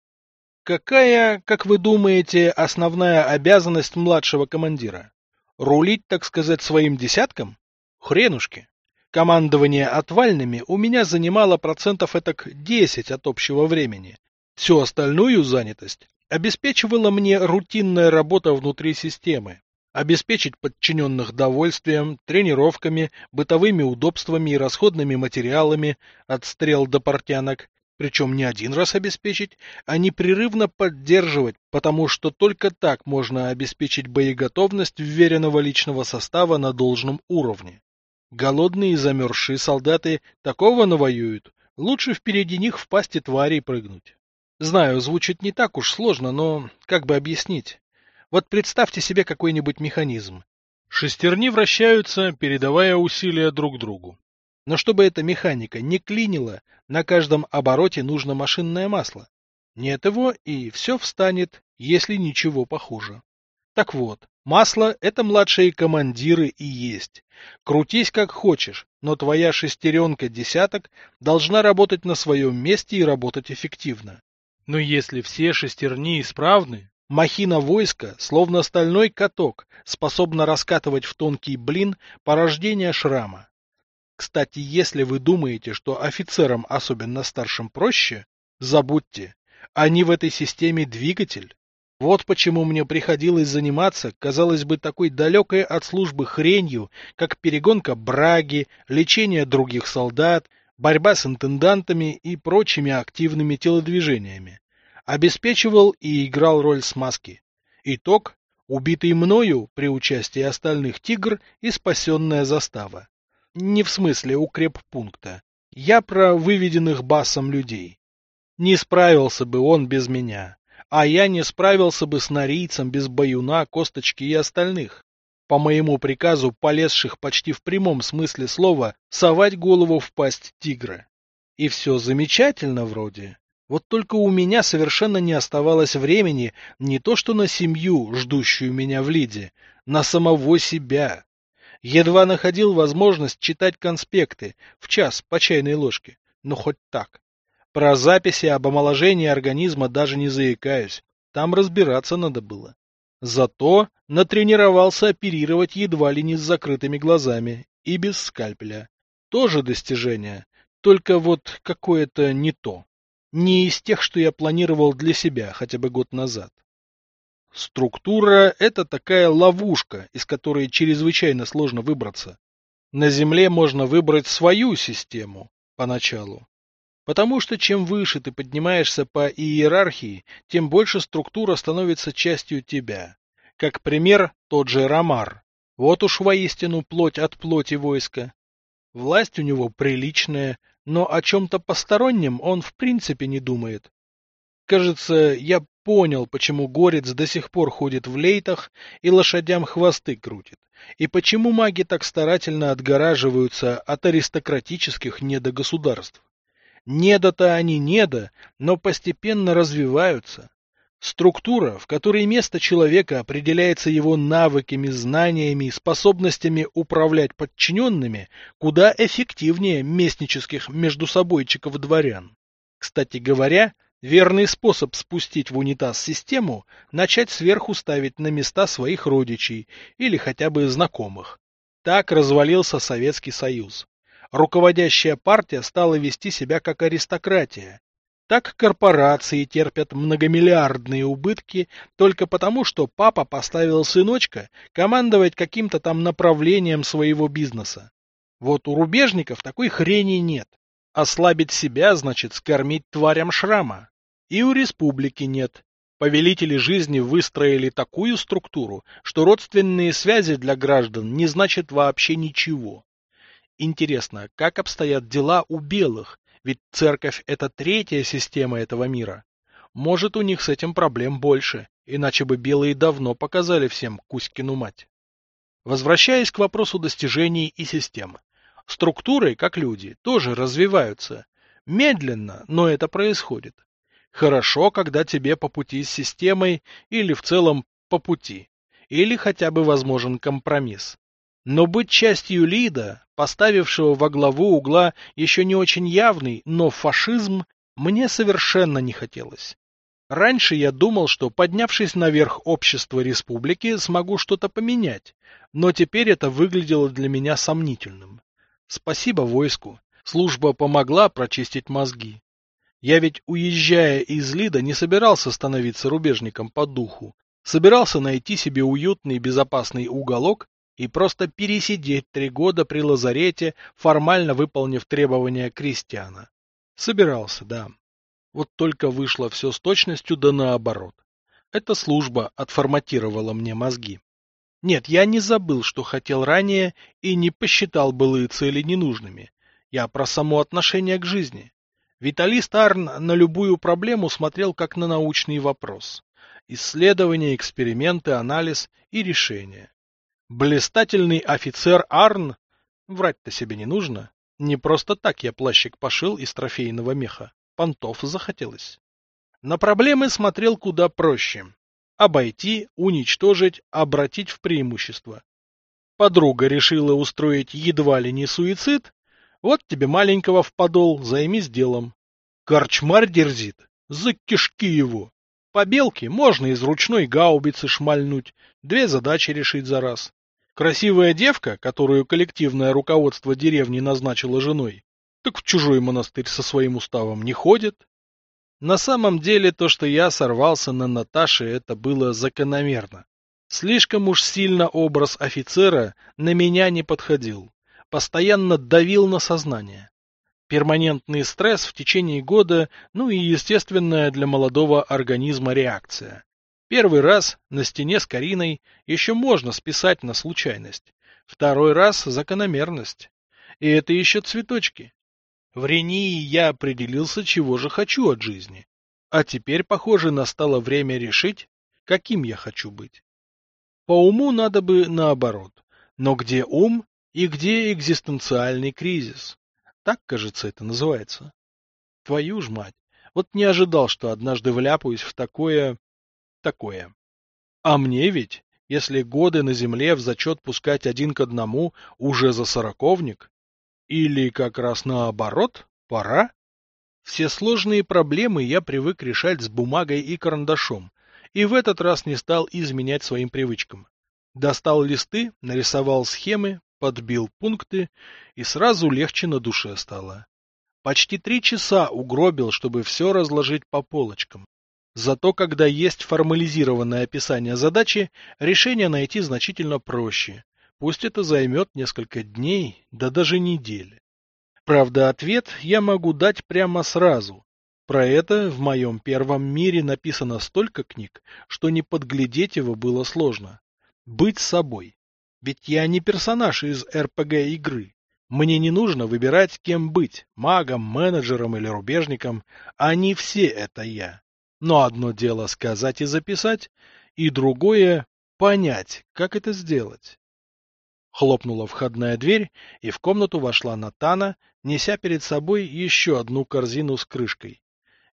Какая, как вы думаете, основная обязанность младшего командира? Рулить, так сказать, своим десятком? Хренушки. Командование отвальными у меня занимало процентов этак 10 от общего времени. Всю остальную занятость обеспечивала мне рутинная работа внутри системы обеспечить подчиненных довольствием, тренировками, бытовыми удобствами и расходными материалами от стрел до портянок, причем не один раз обеспечить, а непрерывно поддерживать потому что только так можно обеспечить боеготовность вверенного личного состава на должном уровне. Голодные и замерзшие солдаты такого навоюют, лучше впереди них в пасти тварей прыгнуть. Знаю, звучит не так уж сложно, но как бы объяснить? Вот представьте себе какой-нибудь механизм. Шестерни вращаются, передавая усилия друг другу. Но чтобы эта механика не клинила, на каждом обороте нужно машинное масло. Нет его, и все встанет, если ничего похуже. Так вот, масло — это младшие командиры и есть. Крутись как хочешь, но твоя шестеренка-десяток должна работать на своем месте и работать эффективно. Но если все шестерни исправны, махина войска, словно стальной каток, способна раскатывать в тонкий блин порождение шрама. Кстати, если вы думаете, что офицерам, особенно старшим, проще, забудьте, они в этой системе двигатель. Вот почему мне приходилось заниматься, казалось бы, такой далекой от службы хренью, как перегонка браги, лечение других солдат, борьба с интендантами и прочими активными телодвижениями. Обеспечивал и играл роль смазки. Итог – убитый мною при участии остальных тигр и спасенная застава. Не в смысле укреппункта. Я про выведенных басом людей. Не справился бы он без меня. А я не справился бы с нарийцем без баюна, косточки и остальных. По моему приказу, полезших почти в прямом смысле слова, совать голову в пасть тигра. И все замечательно вроде. Вот только у меня совершенно не оставалось времени не то что на семью, ждущую меня в Лиде, на самого себя. Едва находил возможность читать конспекты, в час по чайной ложке, но хоть так. Про записи об омоложении организма даже не заикаюсь. Там разбираться надо было. Зато натренировался оперировать едва ли не с закрытыми глазами и без скальпеля. Тоже достижение, только вот какое-то не то. Не из тех, что я планировал для себя хотя бы год назад. Структура — это такая ловушка, из которой чрезвычайно сложно выбраться. На Земле можно выбрать свою систему поначалу, Потому что чем выше ты поднимаешься по иерархии, тем больше структура становится частью тебя. Как пример, тот же Ромар. Вот уж воистину плоть от плоти войска. Власть у него приличная, но о чем-то постороннем он в принципе не думает. Кажется, я понял, почему горец до сих пор ходит в лейтах и лошадям хвосты крутит, и почему маги так старательно отгораживаются от аристократических недогосударств. Недо-то они недо, но постепенно развиваются. Структура, в которой место человека определяется его навыками, знаниями и способностями управлять подчиненными, куда эффективнее местнических междусобойчиков дворян. Кстати говоря, верный способ спустить в унитаз систему – начать сверху ставить на места своих родичей или хотя бы знакомых. Так развалился Советский Союз руководящая партия стала вести себя как аристократия. Так корпорации терпят многомиллиардные убытки только потому, что папа поставил сыночка командовать каким-то там направлением своего бизнеса. Вот у рубежников такой хрени нет. Ослабить себя значит скормить тварям шрама. И у республики нет. Повелители жизни выстроили такую структуру, что родственные связи для граждан не значат вообще ничего. Интересно, как обстоят дела у белых? Ведь церковь – это третья система этого мира. Может, у них с этим проблем больше, иначе бы белые давно показали всем Кузькину мать. Возвращаясь к вопросу достижений и систем. Структуры, как люди, тоже развиваются. Медленно, но это происходит. Хорошо, когда тебе по пути с системой или в целом по пути. Или хотя бы возможен компромисс. Но быть частью Лида, поставившего во главу угла еще не очень явный, но фашизм, мне совершенно не хотелось. Раньше я думал, что, поднявшись наверх общества республики, смогу что-то поменять, но теперь это выглядело для меня сомнительным. Спасибо войску. Служба помогла прочистить мозги. Я ведь, уезжая из Лида, не собирался становиться рубежником по духу. Собирался найти себе уютный безопасный уголок и просто пересидеть три года при лазарете, формально выполнив требования крестьяна. Собирался, да. Вот только вышло все с точностью да наоборот. Эта служба отформатировала мне мозги. Нет, я не забыл, что хотел ранее, и не посчитал былые цели ненужными. Я про само отношение к жизни. Виталист Арн на любую проблему смотрел как на научный вопрос. Исследование, эксперименты, анализ и решение. Блистательный офицер Арн, врать-то себе не нужно, не просто так я плащик пошил из трофейного меха, понтов захотелось. На проблемы смотрел куда проще. Обойти, уничтожить, обратить в преимущество. Подруга решила устроить едва ли не суицид, вот тебе маленького в подол, займись делом. Корчмарь дерзит, за кишки его. По белке можно из ручной гаубицы шмальнуть, две задачи решить за раз. Красивая девка, которую коллективное руководство деревни назначило женой, так в чужой монастырь со своим уставом не ходит. На самом деле то, что я сорвался на Наташе, это было закономерно. Слишком уж сильно образ офицера на меня не подходил постоянно давил на сознание. Перманентный стресс в течение года, ну и естественная для молодого организма реакция. Первый раз на стене с Кариной еще можно списать на случайность. Второй раз закономерность. И это еще цветочки. В Рении я определился, чего же хочу от жизни. А теперь, похоже, настало время решить, каким я хочу быть. По уму надо бы наоборот. Но где ум, и где экзистенциальный кризис? Так, кажется, это называется. Твою ж мать. Вот не ожидал, что однажды вляпаюсь в такое... такое. А мне ведь, если годы на земле в зачет пускать один к одному, уже за сороковник? Или как раз наоборот, пора? Все сложные проблемы я привык решать с бумагой и карандашом, и в этот раз не стал изменять своим привычкам. Достал листы, нарисовал схемы, подбил пункты, и сразу легче на душе стало. Почти три часа угробил, чтобы все разложить по полочкам. Зато когда есть формализированное описание задачи, решение найти значительно проще. Пусть это займет несколько дней, да даже недели. Правда, ответ я могу дать прямо сразу. Про это в моем первом мире написано столько книг, что не подглядеть его было сложно. Быть собой. Ведь я не персонаж из РПГ-игры. Мне не нужно выбирать, кем быть – магом, менеджером или рубежником. Они все это я. Но одно дело сказать и записать, и другое – понять, как это сделать. Хлопнула входная дверь, и в комнату вошла Натана, неся перед собой еще одну корзину с крышкой.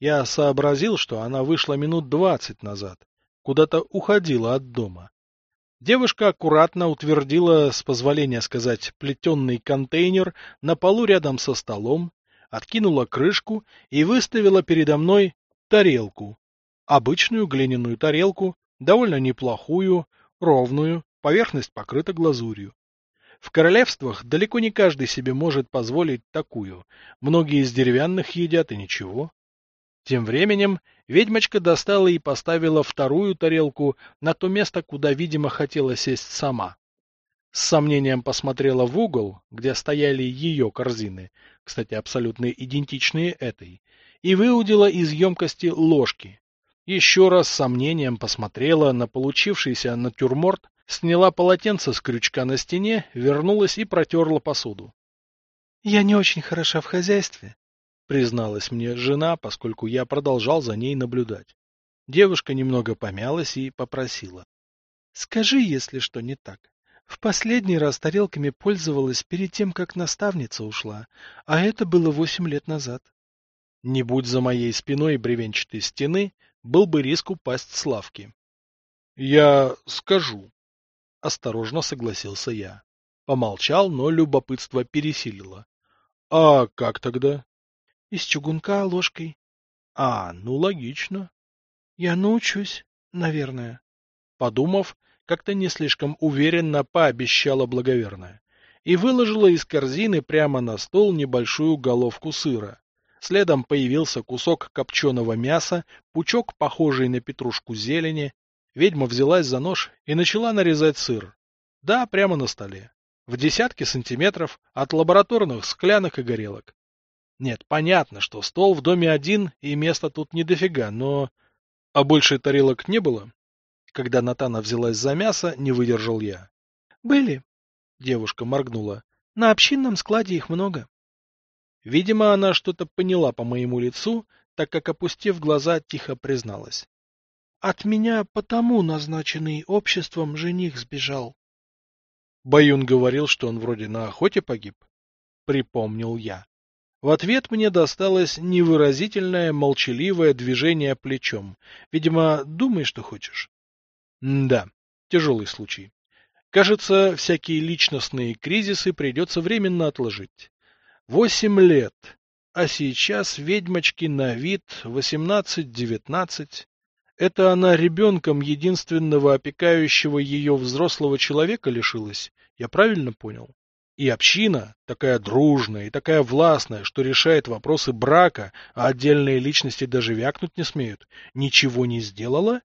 Я сообразил, что она вышла минут двадцать назад, куда-то уходила от дома. Девушка аккуратно утвердила, с позволения сказать, плетенный контейнер на полу рядом со столом, откинула крышку и выставила передо мной тарелку. Обычную глиняную тарелку, довольно неплохую, ровную, поверхность покрыта глазурью. В королевствах далеко не каждый себе может позволить такую. Многие из деревянных едят и ничего. Тем временем ведьмочка достала и поставила вторую тарелку на то место, куда, видимо, хотела сесть сама. С сомнением посмотрела в угол, где стояли ее корзины, кстати, абсолютно идентичные этой, и выудила из емкости ложки. Еще раз с сомнением посмотрела на получившийся натюрморт, сняла полотенце с крючка на стене, вернулась и протерла посуду. — Я не очень хороша в хозяйстве, призналась мне жена, поскольку я продолжал за ней наблюдать. Девушка немного помялась и попросила. — Скажи, если что не так. В последний раз тарелками пользовалась перед тем, как наставница ушла, а это было восемь лет назад. Не будь за моей спиной бревенчатой стены, был бы риск упасть с лавки. — Я скажу. Осторожно согласился я. Помолчал, но любопытство пересилило. — А как тогда? Из чугунка ложкой. А, ну логично. Я научусь, наверное. Подумав, как-то не слишком уверенно пообещала благоверная. И выложила из корзины прямо на стол небольшую головку сыра. Следом появился кусок копченого мяса, пучок, похожий на петрушку зелени. Ведьма взялась за нож и начала нарезать сыр. Да, прямо на столе. В десятки сантиметров от лабораторных склянок и горелок. Нет, понятно, что стол в доме один, и места тут не дофига, но... А больше тарелок не было? Когда Натана взялась за мясо, не выдержал я. Были. Девушка моргнула. На общинном складе их много. Видимо, она что-то поняла по моему лицу, так как, опустив глаза, тихо призналась. От меня потому назначенный обществом жених сбежал. Баюн говорил, что он вроде на охоте погиб. Припомнил я. В ответ мне досталось невыразительное, молчаливое движение плечом. Видимо, думай, что хочешь. Да, тяжелый случай. Кажется, всякие личностные кризисы придется временно отложить. Восемь лет, а сейчас ведьмочки на вид восемнадцать-девятнадцать. Это она ребенком единственного опекающего ее взрослого человека лишилась, я правильно понял? И община, такая дружная и такая властная, что решает вопросы брака, а отдельные личности даже вякнуть не смеют, ничего не сделала?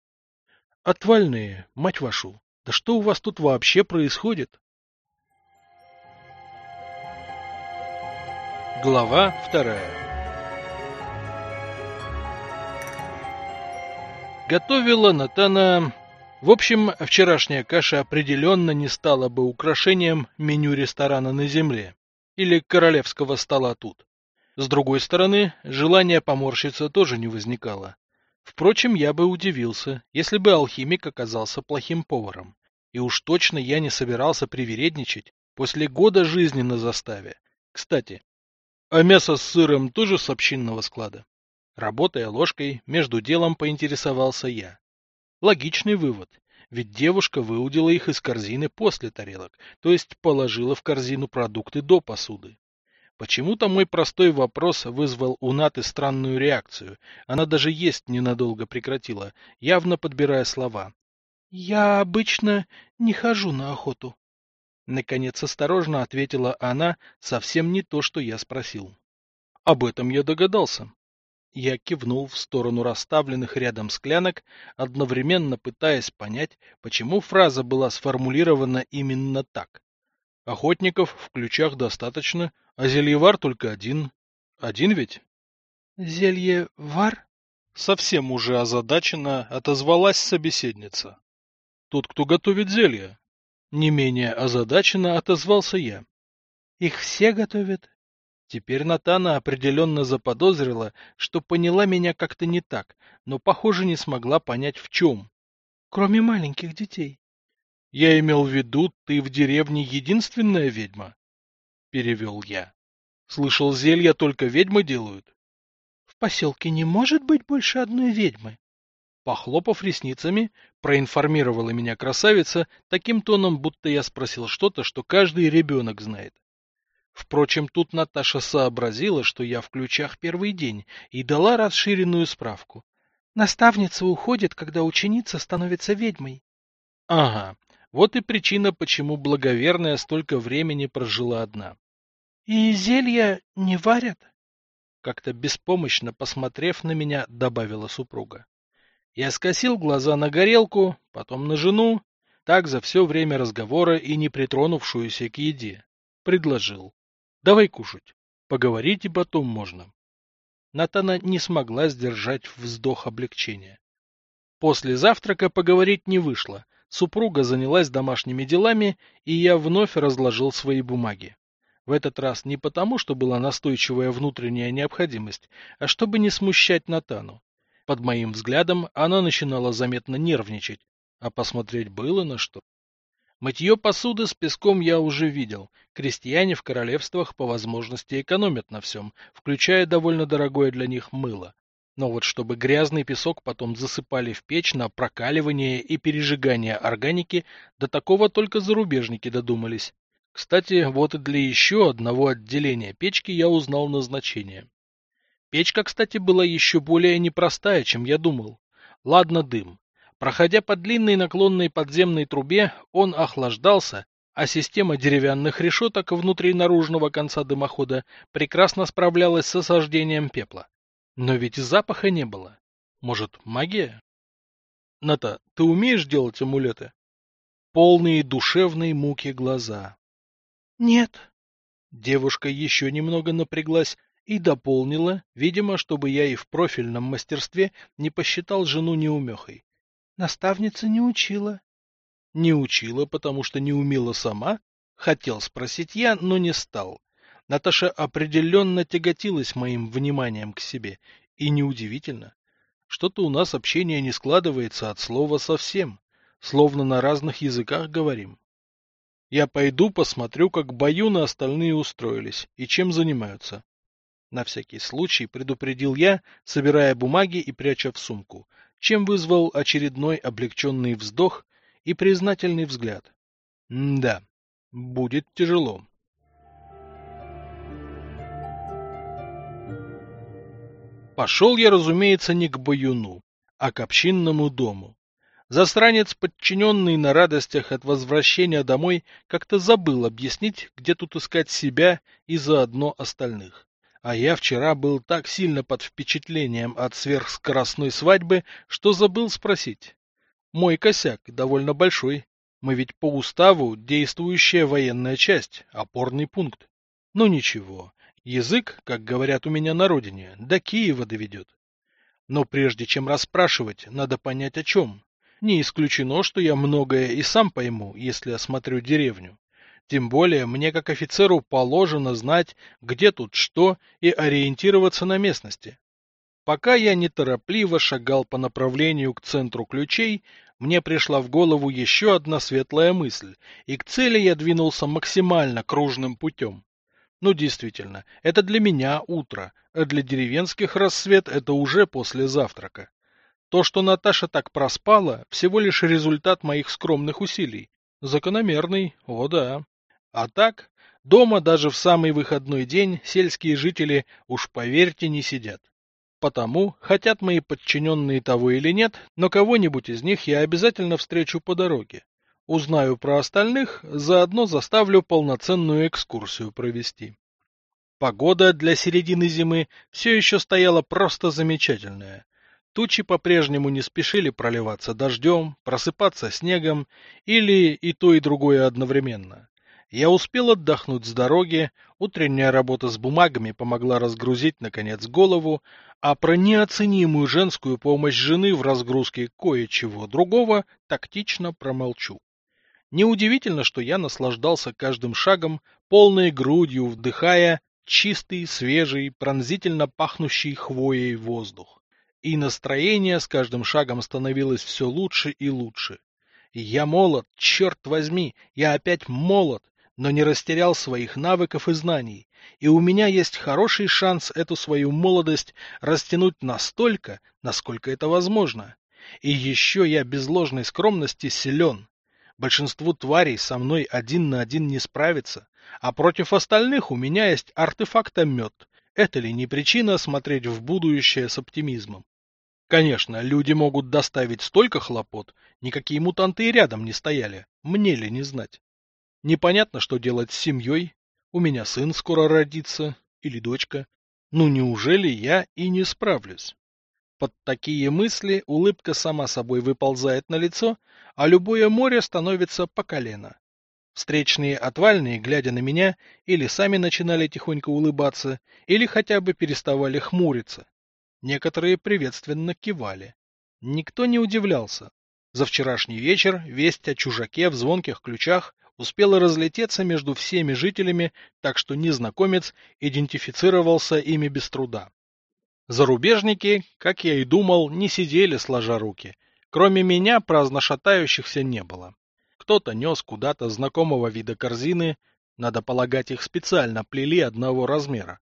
Отвальные, мать вашу, да что у вас тут вообще происходит? Глава вторая Готовила Натана в общем, вчерашняя каша определенно не стала бы украшением меню ресторана на земле или королевского стола тут. С другой стороны, желание поморщиться тоже не возникало. Впрочем, я бы удивился, если бы алхимик оказался плохим поваром. И уж точно я не собирался привередничать после года жизни на заставе. Кстати, а мясо с сыром тоже с общинного склада? Работая ложкой, между делом поинтересовался я. Логичный вывод, ведь девушка выудила их из корзины после тарелок, то есть положила в корзину продукты до посуды. Почему-то мой простой вопрос вызвал у Наты странную реакцию. Она даже есть ненадолго прекратила, явно подбирая слова. — Я обычно не хожу на охоту. Наконец осторожно ответила она совсем не то, что я спросил. Об этом я догадался. Я кивнул в сторону расставленных рядом склянок, одновременно пытаясь понять, почему фраза была сформулирована именно так. Охотников в ключах достаточно, а зельевар только один. Один ведь? Зельевар? Совсем уже озадаченно отозвалась собеседница. Тот, кто готовит зелья. Не менее озадаченно отозвался я. Их все готовят? Теперь Натана определенно заподозрила, что поняла меня как-то не так, но, похоже, не смогла понять в чем. Кроме маленьких детей. Я имел в виду, ты в деревне единственная ведьма? Перевел я. Слышал, зелья только ведьмы делают. В поселке не может быть больше одной ведьмы. Похлопав ресницами, проинформировала меня красавица таким тоном, будто я спросил что-то, что каждый ребенок знает. Впрочем, тут Наташа сообразила, что я в ключах первый день, и дала расширенную справку. Наставница уходит, когда ученица становится ведьмой. Ага, вот и причина, почему благоверная столько времени прожила одна. И зелья не варят? Как-то беспомощно посмотрев на меня, добавила супруга. Я скосил глаза на горелку, потом на жену, так за все время разговора и не притронувшуюся к еде. Предложил. Давай кушать. Поговорить и потом можно. Натана не смогла сдержать вздох облегчения. После завтрака поговорить не вышло. Супруга занялась домашними делами, и я вновь разложил свои бумаги. В этот раз не потому, что была настойчивая внутренняя необходимость, а чтобы не смущать Натану. Под моим взглядом она начинала заметно нервничать, а посмотреть было на что. Мытье посуды с песком я уже видел. Крестьяне в королевствах по возможности экономят на всем, включая довольно дорогое для них мыло. Но вот чтобы грязный песок потом засыпали в печь на прокаливание и пережигание органики, до такого только зарубежники додумались. Кстати, вот и для еще одного отделения печки я узнал назначение. Печка, кстати, была еще более непростая, чем я думал. Ладно дым, Проходя по длинной наклонной подземной трубе, он охлаждался, а система деревянных решеток внутри наружного конца дымохода прекрасно справлялась с осаждением пепла. Но ведь запаха не было. Может, магия? Ната, ты умеешь делать амулеты? Полные душевной муки глаза. Нет. Девушка еще немного напряглась И дополнила, видимо, чтобы я и в профильном мастерстве не посчитал жену неумехой. Наставница не учила. Не учила, потому что не умела сама? Хотел спросить я, но не стал. Наташа определенно тяготилась моим вниманием к себе. И неудивительно. Что-то у нас общение не складывается от слова совсем. Словно на разных языках говорим. Я пойду посмотрю, как Баюн и остальные устроились и чем занимаются. На всякий случай предупредил я, собирая бумаги и пряча в сумку, чем вызвал очередной облегченный вздох и признательный взгляд. Да, будет тяжело. Пошел я, разумеется, не к Баюну, а к общинному дому. Засранец, подчиненный на радостях от возвращения домой, как-то забыл объяснить, где тут искать себя и заодно остальных. А я вчера был так сильно под впечатлением от сверхскоростной свадьбы, что забыл спросить. Мой косяк довольно большой. Мы ведь по уставу действующая военная часть, опорный пункт. Ну ничего, язык, как говорят у меня на родине, до Киева доведет. Но прежде чем расспрашивать, надо понять о чем. Не исключено, что я многое и сам пойму, если осмотрю деревню. Тем более мне как офицеру положено знать, где тут что, и ориентироваться на местности. Пока я неторопливо шагал по направлению к центру ключей, мне пришла в голову еще одна светлая мысль, и к цели я двинулся максимально кружным путем. Ну, действительно, это для меня утро, а для деревенских рассвет это уже после завтрака. То, что Наташа так проспала, всего лишь результат моих скромных усилий. Закономерный, о да. А так, дома даже в самый выходной день сельские жители, уж поверьте, не сидят. Потому, хотят мои подчиненные того или нет, но кого-нибудь из них я обязательно встречу по дороге. Узнаю про остальных, заодно заставлю полноценную экскурсию провести. Погода для середины зимы все еще стояла просто замечательная. Тучи по-прежнему не спешили проливаться дождем, просыпаться снегом или и то и другое одновременно. Я успел отдохнуть с дороги, утренняя работа с бумагами помогла разгрузить, наконец, голову, а про неоценимую женскую помощь жены в разгрузке кое-чего другого тактично промолчу. Неудивительно, что я наслаждался каждым шагом, полной грудью вдыхая чистый, свежий, пронзительно пахнущий хвоей воздух. И настроение с каждым шагом становилось все лучше и лучше. Я молод, черт возьми, я опять молод, но не растерял своих навыков и знаний, и у меня есть хороший шанс эту свою молодость растянуть настолько, насколько это возможно. И еще я без ложной скромности силен. Большинству тварей со мной один на один не справится, а против остальных у меня есть артефактомет. Это ли не причина смотреть в будущее с оптимизмом? Конечно, люди могут доставить столько хлопот, никакие мутанты и рядом не стояли, мне ли не знать. Непонятно, что делать с семьей. У меня сын скоро родится. Или дочка. Ну неужели я и не справлюсь? Под такие мысли улыбка сама собой выползает на лицо, а любое море становится по колено. Встречные отвальные, глядя на меня, или сами начинали тихонько улыбаться, или хотя бы переставали хмуриться. Некоторые приветственно кивали. Никто не удивлялся. За вчерашний вечер весть о чужаке в звонких ключах успела разлететься между всеми жителями, так что незнакомец идентифицировался ими без труда. Зарубежники, как я и думал, не сидели сложа руки. Кроме меня праздно шатающихся не было. Кто-то нес куда-то знакомого вида корзины, надо полагать, их специально плели одного размера.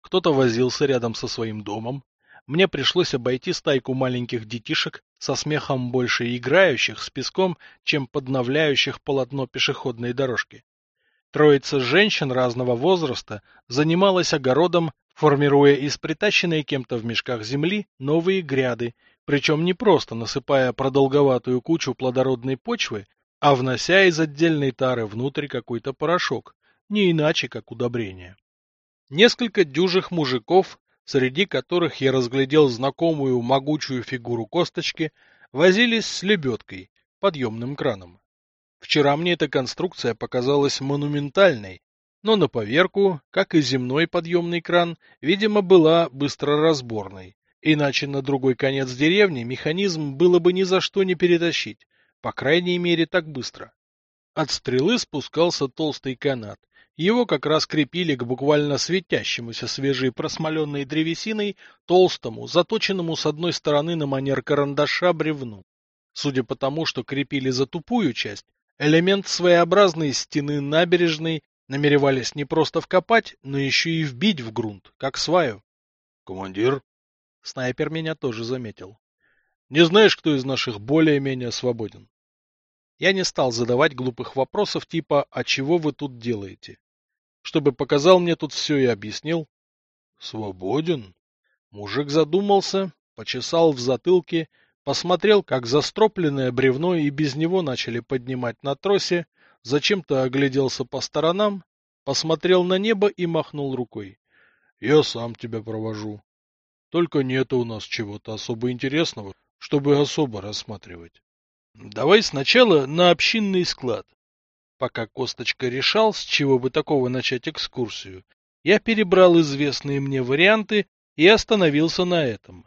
Кто-то возился рядом со своим домом, мне пришлось обойти стайку маленьких детишек со смехом больше играющих с песком, чем подновляющих полотно пешеходной дорожки. Троица женщин разного возраста занималась огородом, формируя из притащенной кем-то в мешках земли новые гряды, причем не просто насыпая продолговатую кучу плодородной почвы, а внося из отдельной тары внутрь какой-то порошок, не иначе как удобрение. Несколько дюжих мужиков среди которых я разглядел знакомую могучую фигуру косточки, возились с лебедкой, подъемным краном. Вчера мне эта конструкция показалась монументальной, но на поверку, как и земной подъемный кран, видимо, была быстроразборной. Иначе на другой конец деревни механизм было бы ни за что не перетащить, по крайней мере так быстро. От стрелы спускался толстый канат. Его как раз крепили к буквально светящемуся свежей просмоленной древесиной толстому, заточенному с одной стороны на манер карандаша бревну. Судя по тому, что крепили за тупую часть, элемент своеобразной стены набережной намеревались не просто вкопать, но еще и вбить в грунт, как сваю. — Командир? Снайпер меня тоже заметил. — Не знаешь, кто из наших более-менее свободен? Я не стал задавать глупых вопросов типа «А чего вы тут делаете?», чтобы показал мне тут все и объяснил. — Свободен? Мужик задумался, почесал в затылке, посмотрел, как застропленное бревно и без него начали поднимать на тросе, зачем-то огляделся по сторонам, посмотрел на небо и махнул рукой. — Я сам тебя провожу. Только нет у нас чего-то особо интересного, чтобы особо рассматривать. Давай сначала на общинный склад. Пока Косточка решал, с чего бы такого начать экскурсию, я перебрал известные мне варианты и остановился на этом.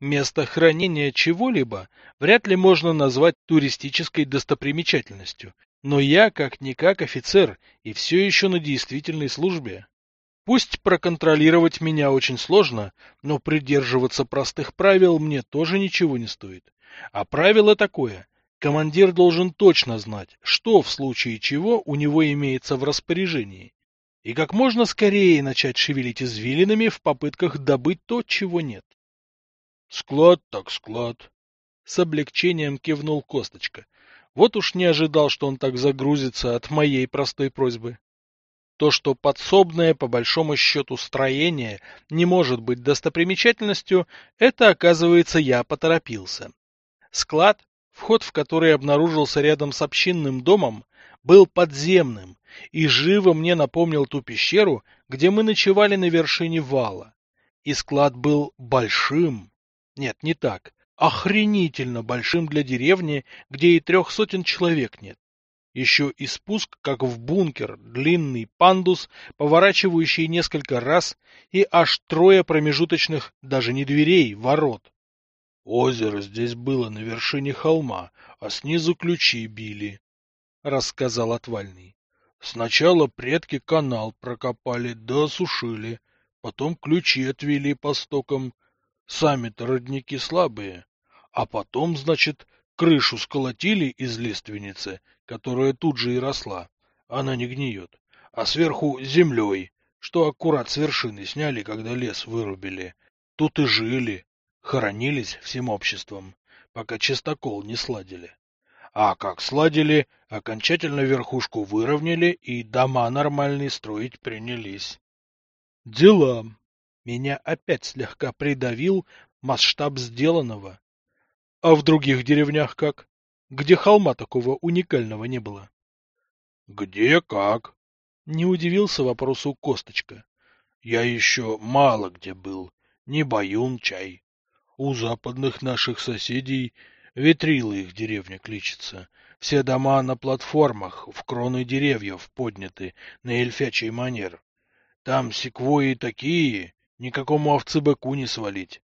Место хранения чего-либо вряд ли можно назвать туристической достопримечательностью, но я, как-никак, офицер и все еще на действительной службе. Пусть проконтролировать меня очень сложно, но придерживаться простых правил мне тоже ничего не стоит. А правило такое. Командир должен точно знать, что в случае чего у него имеется в распоряжении. И как можно скорее начать шевелить извилинами в попытках добыть то, чего нет. Склад так склад. С облегчением кивнул Косточка. Вот уж не ожидал, что он так загрузится от моей простой просьбы. То, что подсобное, по большому счету, строение не может быть достопримечательностью, это, оказывается, я поторопился. Склад, вход в который обнаружился рядом с общинным домом, был подземным и живо мне напомнил ту пещеру, где мы ночевали на вершине вала. И склад был большим. Нет, не так охренительно большим для деревни, где и трех сотен человек нет. Еще и спуск, как в бункер, длинный пандус, поворачивающий несколько раз, и аж трое промежуточных, даже не дверей, ворот. Озеро здесь было на вершине холма, а снизу ключи били, — рассказал отвальный. Сначала предки канал прокопали да осушили, потом ключи отвели по стокам, Сами-то родники слабые. А потом, значит, крышу сколотили из лиственницы, которая тут же и росла. Она не гниет. А сверху землей, что аккурат с вершины сняли, когда лес вырубили. Тут и жили, хоронились всем обществом, пока чистокол не сладили. А как сладили, окончательно верхушку выровняли и дома нормальные строить принялись. Дела. Меня опять слегка придавил масштаб сделанного. А в других деревнях как? Где холма такого уникального не было? — Где как? — не удивился вопросу Косточка. — Я еще мало где был, не баюн чай. У западных наших соседей ветрила их деревня кличется. Все дома на платформах, в кроны деревьев подняты на эльфячий манер. Там секвои такие, Никакому овцебыку не свалить.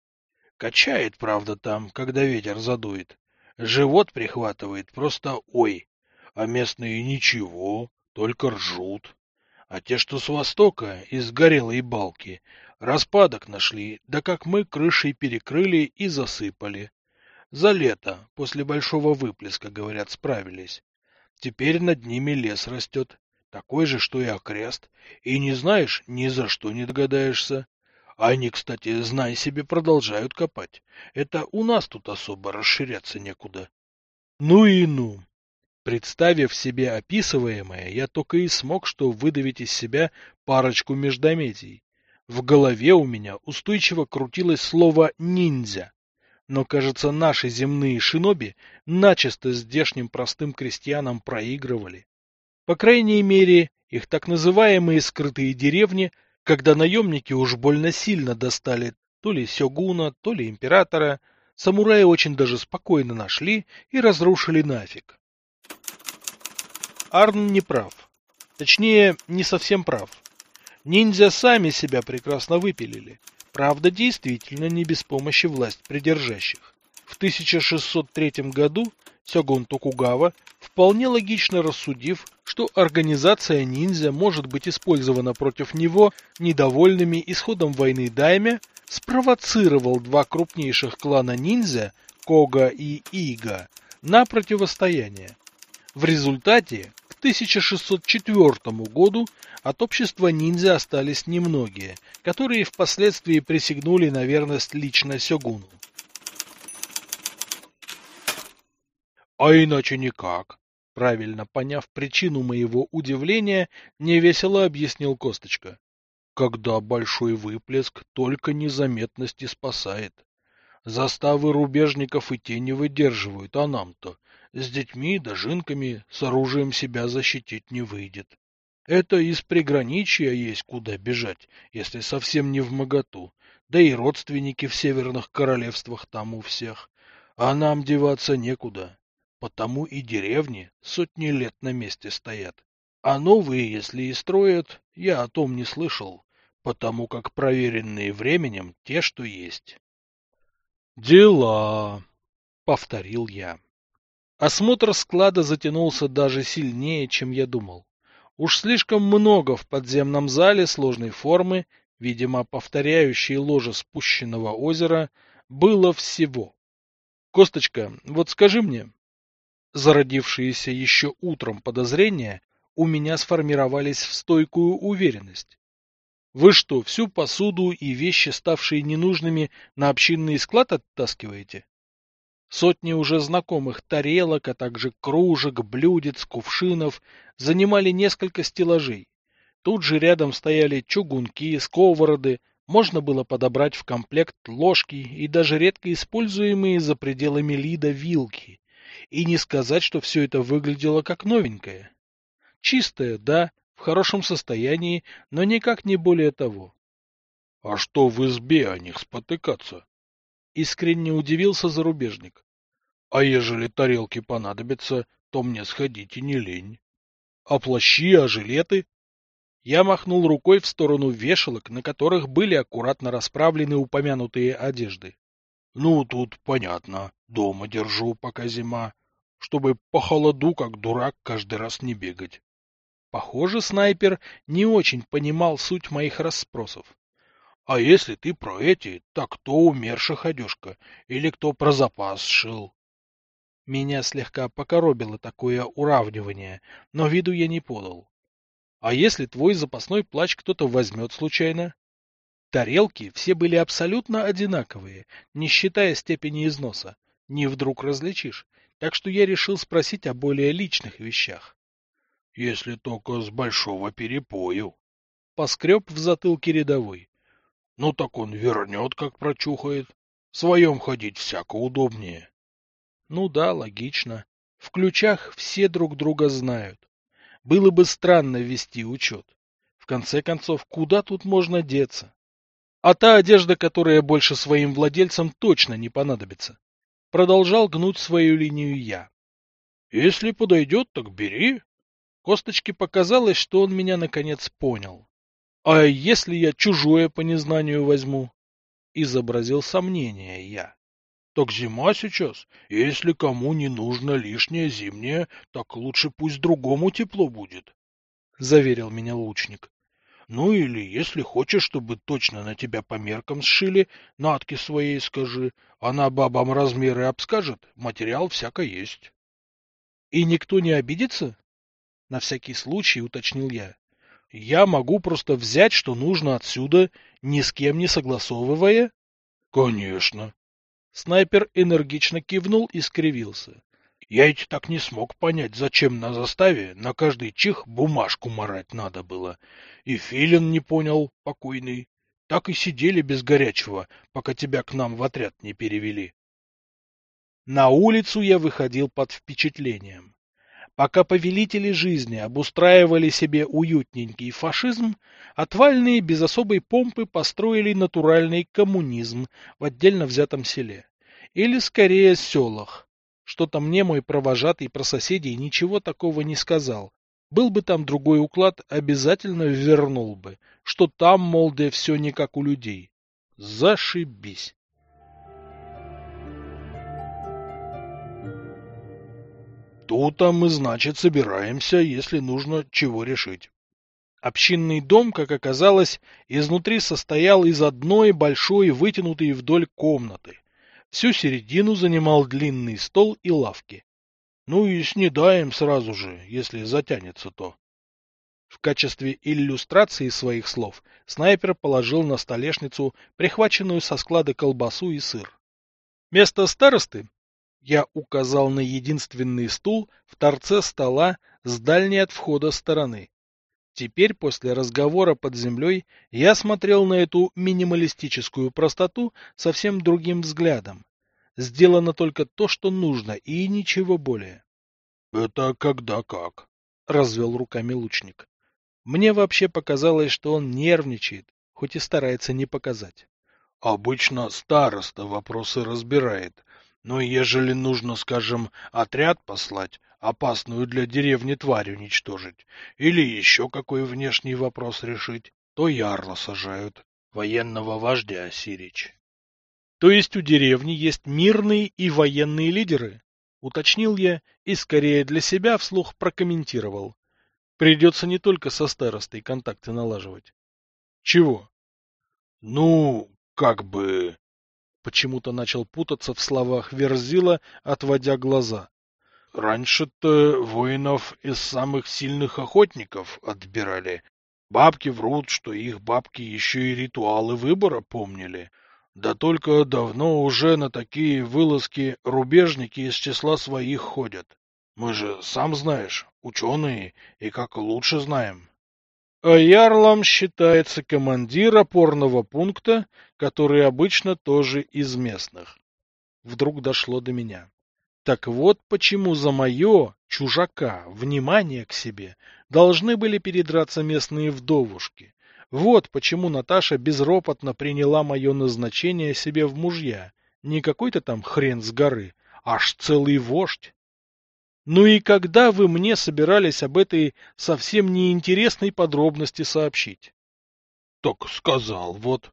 Качает, правда, там, когда ветер задует. Живот прихватывает, просто ой. А местные ничего, только ржут. А те, что с востока, из горелой балки, распадок нашли, да как мы крышей перекрыли и засыпали. За лето, после большого выплеска, говорят, справились. Теперь над ними лес растет, такой же, что и окрест, и не знаешь, ни за что не догадаешься. Они, кстати, знай себе, продолжают копать. Это у нас тут особо расширяться некуда. Ну и ну. Представив себе описываемое, я только и смог что выдавить из себя парочку междометий. В голове у меня устойчиво крутилось слово «ниндзя». Но, кажется, наши земные шиноби начисто здешним простым крестьянам проигрывали. По крайней мере, их так называемые скрытые деревни когда наемники уж больно сильно достали то ли сёгуна, то ли императора, самураи очень даже спокойно нашли и разрушили нафиг. Арн не прав. Точнее, не совсем прав. Ниндзя сами себя прекрасно выпилили. Правда, действительно не без помощи власть придержащих. В 1603 году Сёгун Токугава, вполне логично рассудив, что организация ниндзя может быть использована против него недовольными исходом войны Дайме, спровоцировал два крупнейших клана ниндзя, Кога и Ига, на противостояние. В результате 1604 году от общества ниндзя остались немногие, которые впоследствии присягнули на верность лично Сёгуну. А иначе никак. Правильно поняв причину моего удивления, невесело объяснил Косточка. Когда большой выплеск только незаметности спасает. Заставы рубежников и те не выдерживают, а нам-то с детьми да жинками с оружием себя защитить не выйдет. Это из приграничья есть куда бежать, если совсем не в моготу. Да и родственники в северных королевствах там у всех. А нам деваться некуда. Потому и деревни сотни лет на месте стоят. А новые, если и строят, я о том не слышал, потому как проверенные временем те, что есть. «Дела», — повторил я. Осмотр склада затянулся даже сильнее, чем я думал. Уж слишком много в подземном зале сложной формы, видимо, повторяющей ложе спущенного озера, было всего. Косточка, вот скажи мне, Зародившиеся еще утром подозрения у меня сформировались в стойкую уверенность. Вы что, всю посуду и вещи, ставшие ненужными, на общинный склад оттаскиваете? Сотни уже знакомых тарелок, а также кружек, блюдец, кувшинов занимали несколько стеллажей. Тут же рядом стояли чугунки, сковороды, можно было подобрать в комплект ложки и даже редко используемые за пределами лида вилки. И не сказать, что все это выглядело как новенькое. Чистое, да, в хорошем состоянии, но никак не более того. — А что в избе о них спотыкаться? — искренне удивился зарубежник. — А ежели тарелки понадобятся, то мне сходить и не лень. А плащи, а жилеты? Я махнул рукой в сторону вешалок, на которых были аккуратно расправлены упомянутые одежды. Ну, тут понятно. Дома держу, пока зима. Чтобы по холоду, как дурак, каждый раз не бегать. Похоже, снайпер не очень понимал суть моих расспросов. А если ты про эти, так кто умерших одежка? Или кто про запас шил? Меня слегка покоробило такое уравнивание, но виду я не подал. А если твой запасной плащ кто-то возьмет случайно? Тарелки все были абсолютно одинаковые, не считая степени износа. Не вдруг различишь. Так что я решил спросить о более личных вещах. — Если только с большого перепою. Поскреб в затылке рядовой. — Ну так он вернет, как прочухает. В своем ходить всяко удобнее. Ну да, логично. В ключах все друг друга знают. Было бы странно вести учет. В конце концов, куда тут можно деться? А та одежда, которая больше своим владельцам точно не понадобится. Продолжал гнуть свою линию я. Если подойдет, так бери. Косточке показалось, что он меня наконец понял. А если я чужое по незнанию возьму? Изобразил сомнение я. Так зима сейчас. Если кому не нужно лишнее зимнее, так лучше пусть другому тепло будет. Заверил меня лучник. Ну или, если хочешь, чтобы точно на тебя по меркам сшили, Натке своей скажи. Она бабам размеры обскажет, материал всяко есть. И никто не обидится? На всякий случай уточнил я. Я могу просто взять, что нужно отсюда, ни с кем не согласовывая? Конечно. Снайпер энергично кивнул и скривился. Я ведь так не смог понять, зачем на заставе на каждый чих бумажку марать надо было. И Филин не понял, покойный. Так и сидели без горячего, пока тебя к нам в отряд не перевели. На улицу я выходил под впечатлением. Пока повелители жизни обустраивали себе уютненький фашизм, отвальные без особой помпы построили натуральный коммунизм в отдельно взятом селе. Или скорее селах что-то мне мой провожатый про соседей ничего такого не сказал, Был бы там другой уклад, обязательно вернул бы, что там, мол, да все не как у людей. Зашибись. Тут-то мы, значит, собираемся, если нужно чего решить. Общинный дом, как оказалось, изнутри состоял из одной большой вытянутой вдоль комнаты. Всю середину занимал длинный стол и лавки. Ну и снедаем сразу же, если затянется то. В качестве иллюстрации своих слов снайпер положил на столешницу прихваченную со склада колбасу и сыр. Место старосты я указал на единственный стул в торце стола с дальней от входа стороны. Теперь, после разговора под землей, я смотрел на эту минималистическую простоту совсем другим взглядом. Сделано только то, что нужно, и ничего более. — Это когда как? — развел руками лучник. Мне вообще показалось, что он нервничает, хоть и старается не показать. — Обычно староста вопросы разбирает, но ежели нужно, скажем, отряд послать, опасную для деревни тварь уничтожить, или еще какой внешний вопрос решить, то ярла сажают, военного вождя Сирич. То есть у деревни есть мирные и военные лидеры? Уточнил я и скорее для себя вслух прокомментировал. Придется не только со старостой контакты налаживать. Чего? Ну, как бы... Почему-то начал путаться в словах Верзила, отводя глаза. Раньше-то воинов из самых сильных охотников отбирали. Бабки врут, что их бабки еще и ритуалы выбора помнили. Да только давно уже на такие вылазки рубежники из числа своих ходят. Мы же, сам знаешь, ученые, и как лучше знаем. А ярлом считается командир опорного пункта, который обычно тоже из местных. Вдруг дошло до меня. Так вот почему за мое, чужака, внимание к себе должны были передраться местные вдовушки. Вот почему Наташа безропотно приняла мое назначение себе в мужья. Не какой-то там хрен с горы, аж целый вождь. Ну и когда вы мне собирались об этой совсем неинтересной подробности сообщить? — Так сказал, вот.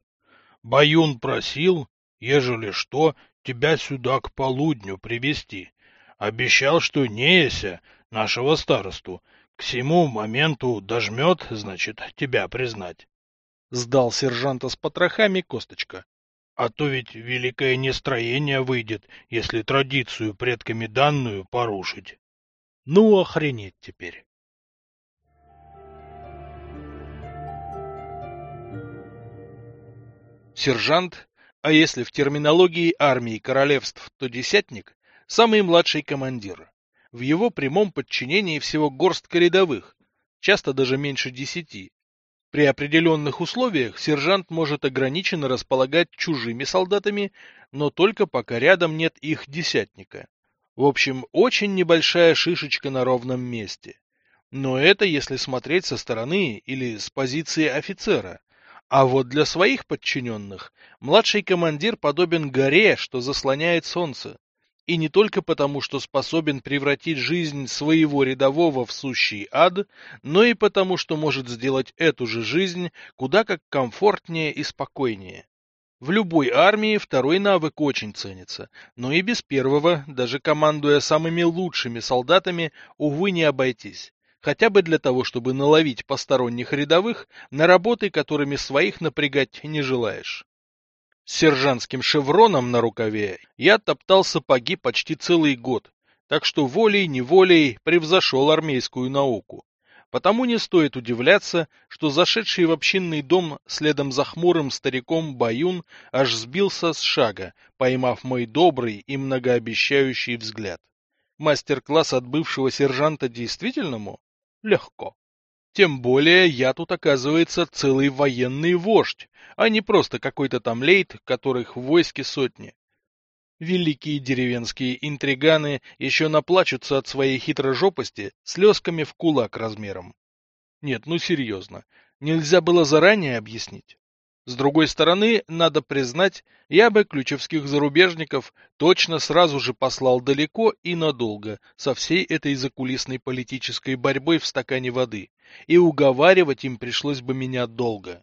Баюн просил, ежели что, тебя сюда к полудню привести. Обещал, что Неяся, нашего старосту, к сему моменту дожмет, значит, тебя признать. Сдал сержанта с потрохами косточка. А то ведь великое нестроение выйдет, если традицию предками данную порушить. Ну, охренеть теперь. Сержант, а если в терминологии армии королевств, то десятник, самый младший командир. В его прямом подчинении всего горстка рядовых, часто даже меньше десяти. При определенных условиях сержант может ограниченно располагать чужими солдатами, но только пока рядом нет их десятника. В общем, очень небольшая шишечка на ровном месте. Но это если смотреть со стороны или с позиции офицера. А вот для своих подчиненных младший командир подобен горе, что заслоняет солнце. И не только потому, что способен превратить жизнь своего рядового в сущий ад, но и потому, что может сделать эту же жизнь куда как комфортнее и спокойнее. В любой армии второй навык очень ценится, но и без первого, даже командуя самыми лучшими солдатами, увы, не обойтись. Хотя бы для того, чтобы наловить посторонних рядовых на работы, которыми своих напрягать не желаешь. С сержантским шевроном на рукаве я топтал сапоги почти целый год, так что волей-неволей превзошел армейскую науку. Потому не стоит удивляться, что зашедший в общинный дом следом за хмурым стариком Баюн аж сбился с шага, поймав мой добрый и многообещающий взгляд. Мастер-класс от бывшего сержанта действительному? Легко. Тем более я тут, оказывается, целый военный вождь, а не просто какой-то там лейт, которых в войске сотни. Великие деревенские интриганы еще наплачутся от своей хитрожопости слезками в кулак размером. Нет, ну серьезно, нельзя было заранее объяснить. С другой стороны, надо признать, я бы ключевских зарубежников точно сразу же послал далеко и надолго со всей этой закулисной политической борьбой в стакане воды, и уговаривать им пришлось бы меня долго.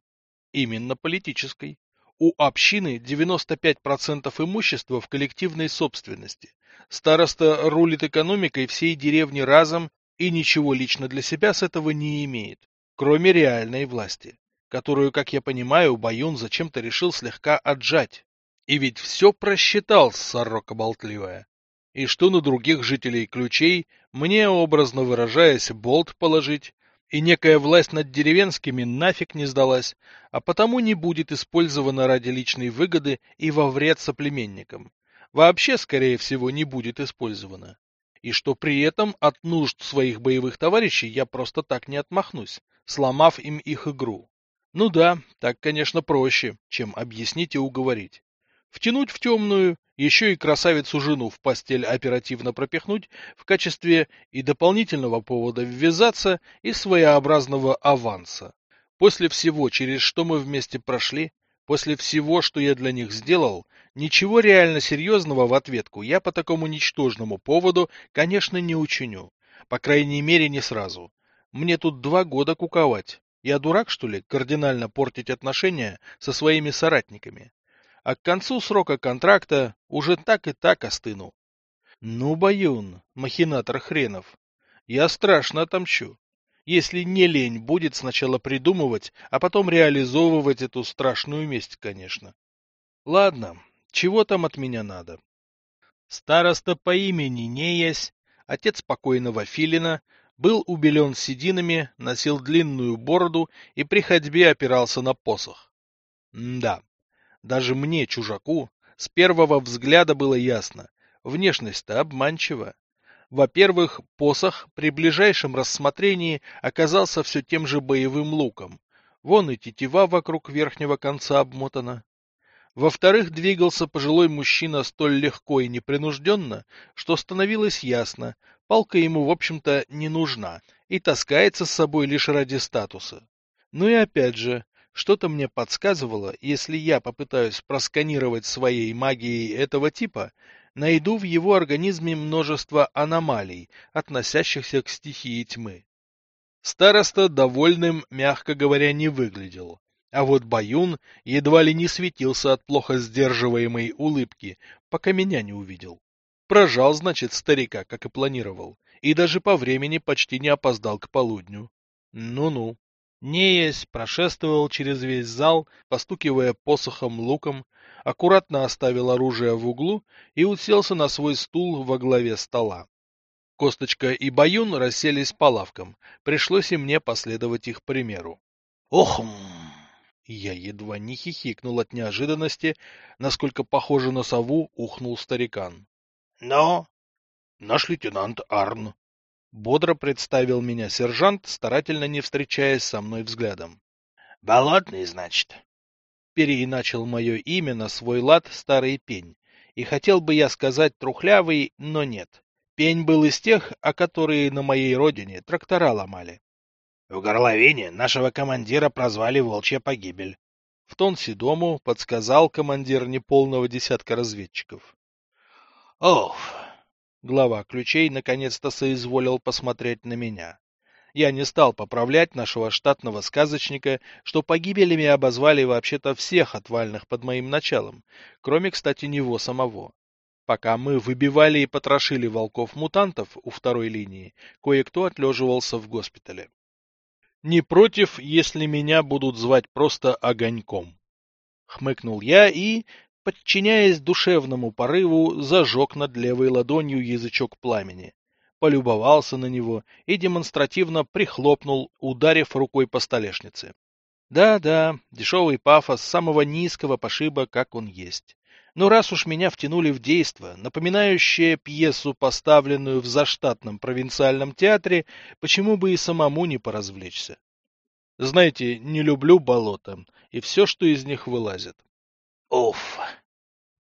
Именно политической. У общины 95% имущества в коллективной собственности. Староста рулит экономикой всей деревни разом и ничего лично для себя с этого не имеет, кроме реальной власти которую, как я понимаю, Баюн зачем-то решил слегка отжать. И ведь все просчитал, сорока болтливая. И что на других жителей ключей, мне, образно выражаясь, болт положить, и некая власть над деревенскими нафиг не сдалась, а потому не будет использована ради личной выгоды и во вред соплеменникам. Вообще, скорее всего, не будет использована. И что при этом от нужд своих боевых товарищей я просто так не отмахнусь, сломав им их игру. Ну да, так, конечно, проще, чем объяснить и уговорить. Втянуть в темную, еще и красавицу-жену в постель оперативно пропихнуть в качестве и дополнительного повода ввязаться и своеобразного аванса. После всего, через что мы вместе прошли, после всего, что я для них сделал, ничего реально серьезного в ответку я по такому ничтожному поводу, конечно, не учиню. По крайней мере, не сразу. Мне тут два года куковать. Я дурак, что ли, кардинально портить отношения со своими соратниками? А к концу срока контракта уже так и так остыну. Ну, Баюн, махинатор хренов, я страшно отомщу. Если не лень будет сначала придумывать, а потом реализовывать эту страшную месть, конечно. Ладно, чего там от меня надо? Староста по имени Неясь, отец покойного Филина, был убелен сединами, носил длинную бороду и при ходьбе опирался на посох. Да, даже мне, чужаку, с первого взгляда было ясно, внешность-то обманчива. Во-первых, посох при ближайшем рассмотрении оказался все тем же боевым луком. Вон и тетива вокруг верхнего конца обмотана. Во-вторых, двигался пожилой мужчина столь легко и непринужденно, что становилось ясно, Палка ему, в общем-то, не нужна и таскается с собой лишь ради статуса. Ну и опять же, что-то мне подсказывало, если я попытаюсь просканировать своей магией этого типа, найду в его организме множество аномалий, относящихся к стихии тьмы. Староста довольным, мягко говоря, не выглядел. А вот Баюн едва ли не светился от плохо сдерживаемой улыбки, пока меня не увидел. Прожал, значит, старика, как и планировал, и даже по времени почти не опоздал к полудню. Ну-ну. Неясь прошествовал через весь зал, постукивая посохом луком, аккуратно оставил оружие в углу и уселся на свой стул во главе стола. Косточка и Баюн расселись по лавкам, пришлось и мне последовать их примеру. Ох! Я едва не хихикнул от неожиданности, насколько похоже на сову ухнул старикан. Но... Наш лейтенант Арн. Бодро представил меня сержант, старательно не встречаясь со мной взглядом. Болотный, значит. Переиначил мое имя на свой лад старый пень. И хотел бы я сказать трухлявый, но нет. Пень был из тех, о которые на моей родине трактора ломали. В горловине нашего командира прозвали «Волчья погибель». В тон седому подсказал командир неполного десятка разведчиков. Ох! Глава ключей наконец-то соизволил посмотреть на меня. Я не стал поправлять нашего штатного сказочника, что погибелями обозвали вообще-то всех отвальных под моим началом, кроме, кстати, него самого. Пока мы выбивали и потрошили волков-мутантов у второй линии, кое-кто отлеживался в госпитале. Не против, если меня будут звать просто Огоньком. Хмыкнул я и, подчиняясь душевному порыву, зажег над левой ладонью язычок пламени, полюбовался на него и демонстративно прихлопнул, ударив рукой по столешнице. Да-да, дешевый пафос самого низкого пошиба, как он есть. Но раз уж меня втянули в действо, напоминающее пьесу, поставленную в заштатном провинциальном театре, почему бы и самому не поразвлечься? Знаете, не люблю болота и все, что из них вылазит. Уф!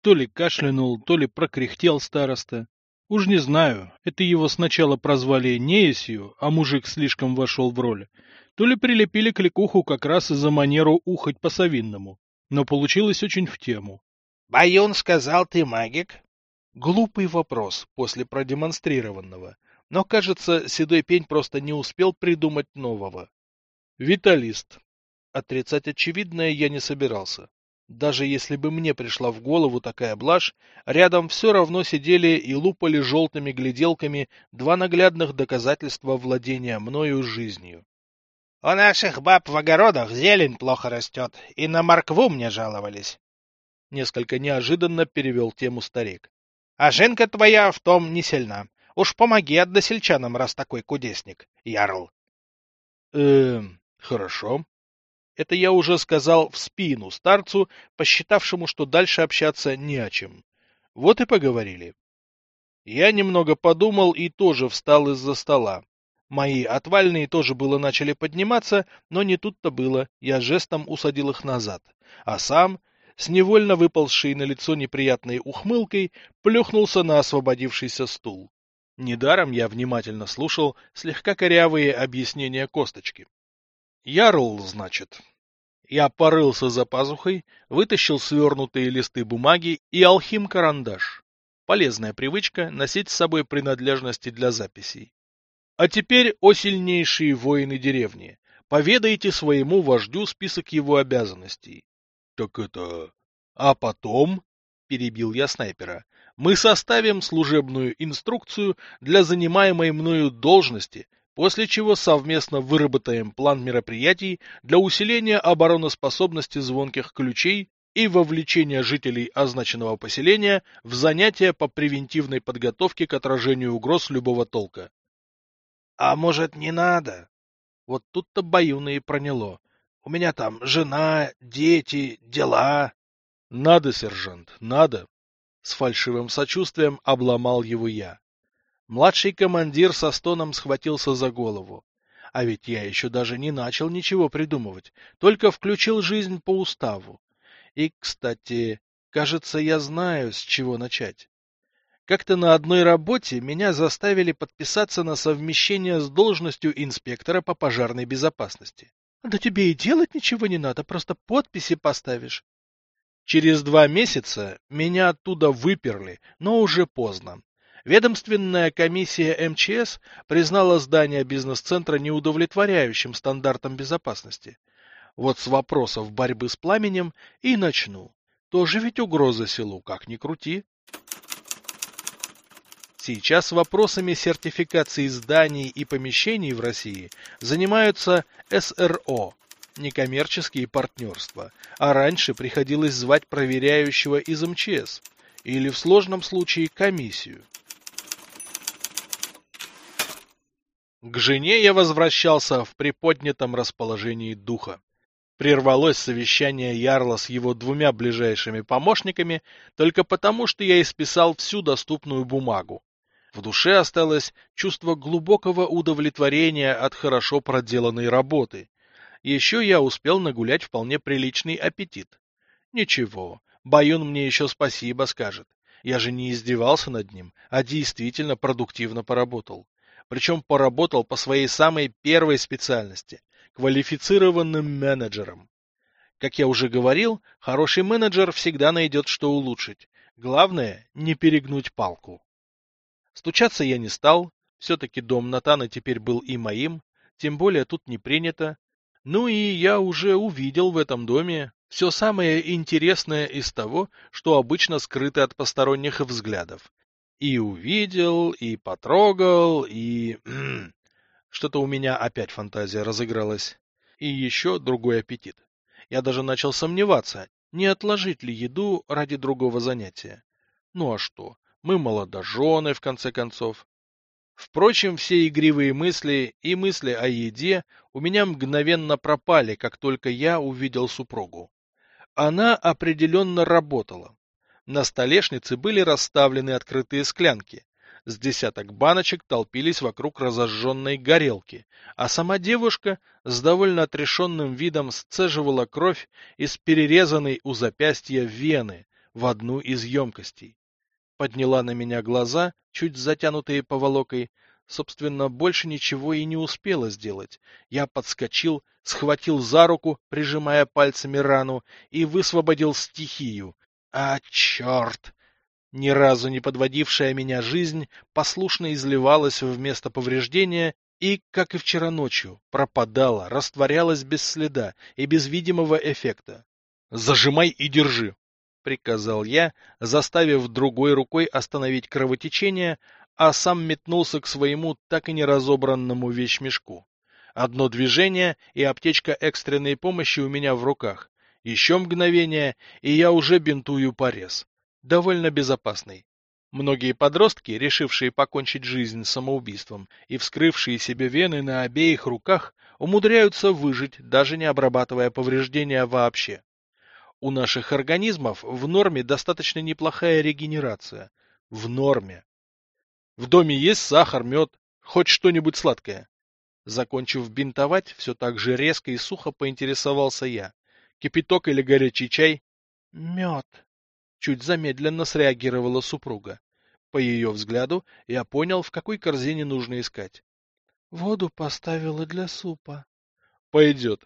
То ли кашлянул, то ли прокряхтел староста. Уж не знаю, это его сначала прозвали Неесью, а мужик слишком вошел в роль, то ли прилепили кликуху как раз из-за манеру ухать по-совинному. но получилось очень в тему. Баюн сказал, ты магик? Глупый вопрос после продемонстрированного, но, кажется, Седой Пень просто не успел придумать нового. Виталист. Отрицать очевидное я не собирался. Даже если бы мне пришла в голову такая блажь, рядом все равно сидели и лупали желтыми гляделками два наглядных доказательства владения мною жизнью. — У наших баб в огородах зелень плохо растет, и на моркву мне жаловались. Несколько неожиданно перевел тему старик. — А женка твоя в том не сильна. Уж помоги односельчанам, раз такой кудесник, ярл. — Эм, хорошо. Это я уже сказал в спину старцу, посчитавшему, что дальше общаться не о чем. Вот и поговорили. Я немного подумал и тоже встал из-за стола. Мои отвальные тоже было начали подниматься, но не тут-то было, я жестом усадил их назад, а сам, с невольно выползшей на лицо неприятной ухмылкой, плюхнулся на освободившийся стул. Недаром я внимательно слушал слегка корявые объяснения косточки. Ярл, значит. Я порылся за пазухой, вытащил свернутые листы бумаги и алхим-карандаш. Полезная привычка носить с собой принадлежности для записей. А теперь, о сильнейшие воины деревни, поведайте своему вождю список его обязанностей. — Так это... А потом, — перебил я снайпера, — мы составим служебную инструкцию для занимаемой мною должности после чего совместно выработаем план мероприятий для усиления обороноспособности звонких ключей и вовлечения жителей означенного поселения в занятия по превентивной подготовке к отражению угроз любого толка. — А может, не надо? Вот тут-то Баюна и проняло. У меня там жена, дети, дела. — Надо, сержант, надо. С фальшивым сочувствием обломал его я. Младший командир со стоном схватился за голову. А ведь я еще даже не начал ничего придумывать, только включил жизнь по уставу. И, кстати, кажется, я знаю, с чего начать. Как-то на одной работе меня заставили подписаться на совмещение с должностью инспектора по пожарной безопасности. Да тебе и делать ничего не надо, просто подписи поставишь. Через два месяца меня оттуда выперли, но уже поздно. Ведомственная комиссия МЧС признала здание бизнес-центра неудовлетворяющим стандартам безопасности. Вот с вопросов борьбы с пламенем и начну. Тоже ведь угроза селу, как ни крути. Сейчас вопросами сертификации зданий и помещений в России занимаются СРО, некоммерческие партнерства, а раньше приходилось звать проверяющего из МЧС или в сложном случае комиссию. К жене я возвращался в приподнятом расположении духа. Прервалось совещание Ярла с его двумя ближайшими помощниками только потому, что я исписал всю доступную бумагу. В душе осталось чувство глубокого удовлетворения от хорошо проделанной работы. Еще я успел нагулять вполне приличный аппетит. Ничего, Баюн мне еще спасибо скажет. Я же не издевался над ним, а действительно продуктивно поработал причем поработал по своей самой первой специальности – квалифицированным менеджером. Как я уже говорил, хороший менеджер всегда найдет, что улучшить. Главное – не перегнуть палку. Стучаться я не стал, все-таки дом Натана теперь был и моим, тем более тут не принято. Ну и я уже увидел в этом доме все самое интересное из того, что обычно скрыто от посторонних взглядов, и увидел, и потрогал, и... Что-то у меня опять фантазия разыгралась. И еще другой аппетит. Я даже начал сомневаться, не отложить ли еду ради другого занятия. Ну а что, мы молодожены, в конце концов. Впрочем, все игривые мысли и мысли о еде у меня мгновенно пропали, как только я увидел супругу. Она определенно работала. На столешнице были расставлены открытые склянки. С десяток баночек толпились вокруг разожженной горелки, а сама девушка с довольно отрешенным видом сцеживала кровь из перерезанной у запястья вены в одну из емкостей. Подняла на меня глаза, чуть затянутые поволокой, Собственно, больше ничего и не успела сделать. Я подскочил, схватил за руку, прижимая пальцами рану, и высвободил стихию. А, черт! Ни разу не подводившая меня жизнь послушно изливалась в место повреждения и, как и вчера ночью, пропадала, растворялась без следа и без видимого эффекта. «Зажимай и держи!» — приказал я, заставив другой рукой остановить кровотечение, а сам метнулся к своему так и не разобранному вещмешку. Одно движение, и аптечка экстренной помощи у меня в руках. Еще мгновение, и я уже бинтую порез. Довольно безопасный. Многие подростки, решившие покончить жизнь самоубийством и вскрывшие себе вены на обеих руках, умудряются выжить, даже не обрабатывая повреждения вообще. У наших организмов в норме достаточно неплохая регенерация. В норме. В доме есть сахар, мед, хоть что-нибудь сладкое. Закончив бинтовать, все так же резко и сухо поинтересовался я. Кипяток или горячий чай? Мед. Чуть замедленно среагировала супруга. По ее взгляду я понял, в какой корзине нужно искать. Воду поставила для супа. Пойдет.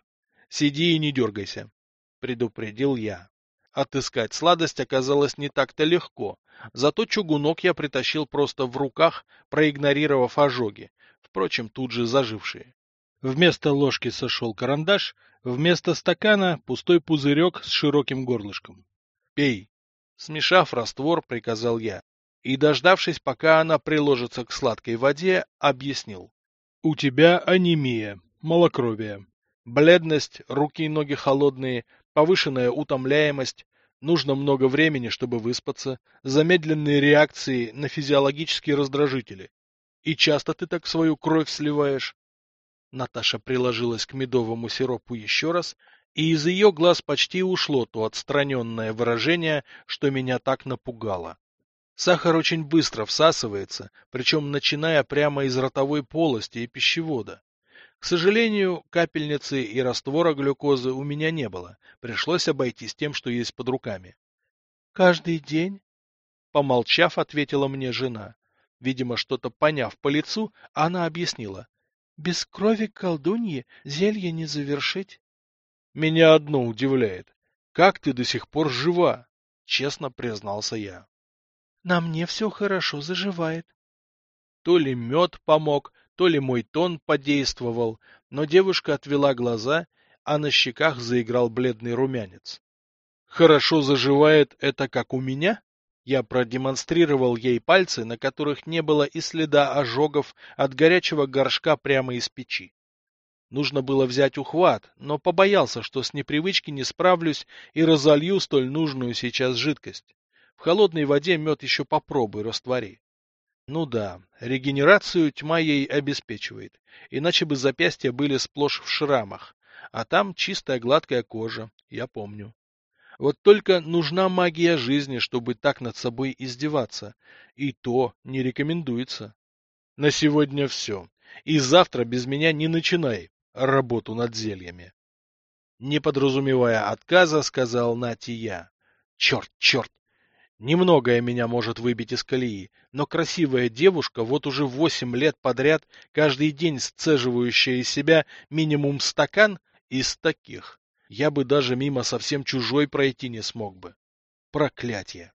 Сиди и не дергайся, предупредил я. Отыскать сладость оказалось не так-то легко, зато чугунок я притащил просто в руках, проигнорировав ожоги, впрочем, тут же зажившие. Вместо ложки сошел карандаш, вместо стакана пустой пузырек с широким горлышком. «Пей!» Смешав раствор, приказал я, и, дождавшись, пока она приложится к сладкой воде, объяснил. «У тебя анемия, малокровие, бледность, руки и ноги холодные, повышенная утомляемость, нужно много времени, чтобы выспаться, замедленные реакции на физиологические раздражители. И часто ты так свою кровь сливаешь? Наташа приложилась к медовому сиропу еще раз, и из ее глаз почти ушло то отстраненное выражение, что меня так напугало. Сахар очень быстро всасывается, причем начиная прямо из ротовой полости и пищевода. К сожалению, капельницы и раствора глюкозы у меня не было. Пришлось обойтись тем, что есть под руками. Каждый день? Помолчав, ответила мне жена. Видимо, что-то поняв по лицу, она объяснила. Без крови колдуньи зелье не завершить. Меня одно удивляет. Как ты до сих пор жива? Честно признался я. На мне все хорошо заживает. То ли мед помог, то ли мой тон подействовал, но девушка отвела глаза, а на щеках заиграл бледный румянец. «Хорошо заживает это, как у меня?» Я продемонстрировал ей пальцы, на которых не было и следа ожогов от горячего горшка прямо из печи. Нужно было взять ухват, но побоялся, что с непривычки не справлюсь и разолью столь нужную сейчас жидкость. В холодной воде мед еще попробуй раствори. Ну да, регенерацию тьма ей обеспечивает, иначе бы запястья были сплошь в шрамах, а там чистая гладкая кожа, я помню. Вот только нужна магия жизни, чтобы так над собой издеваться, и то не рекомендуется. На сегодня все, и завтра без меня не начинай работу над зельями. Не подразумевая отказа, сказал Нати я. Черт, черт, Немногое меня может выбить из колеи, но красивая девушка, вот уже восемь лет подряд, каждый день сцеживающая из себя минимум стакан, из таких. Я бы даже мимо совсем чужой пройти не смог бы. Проклятие!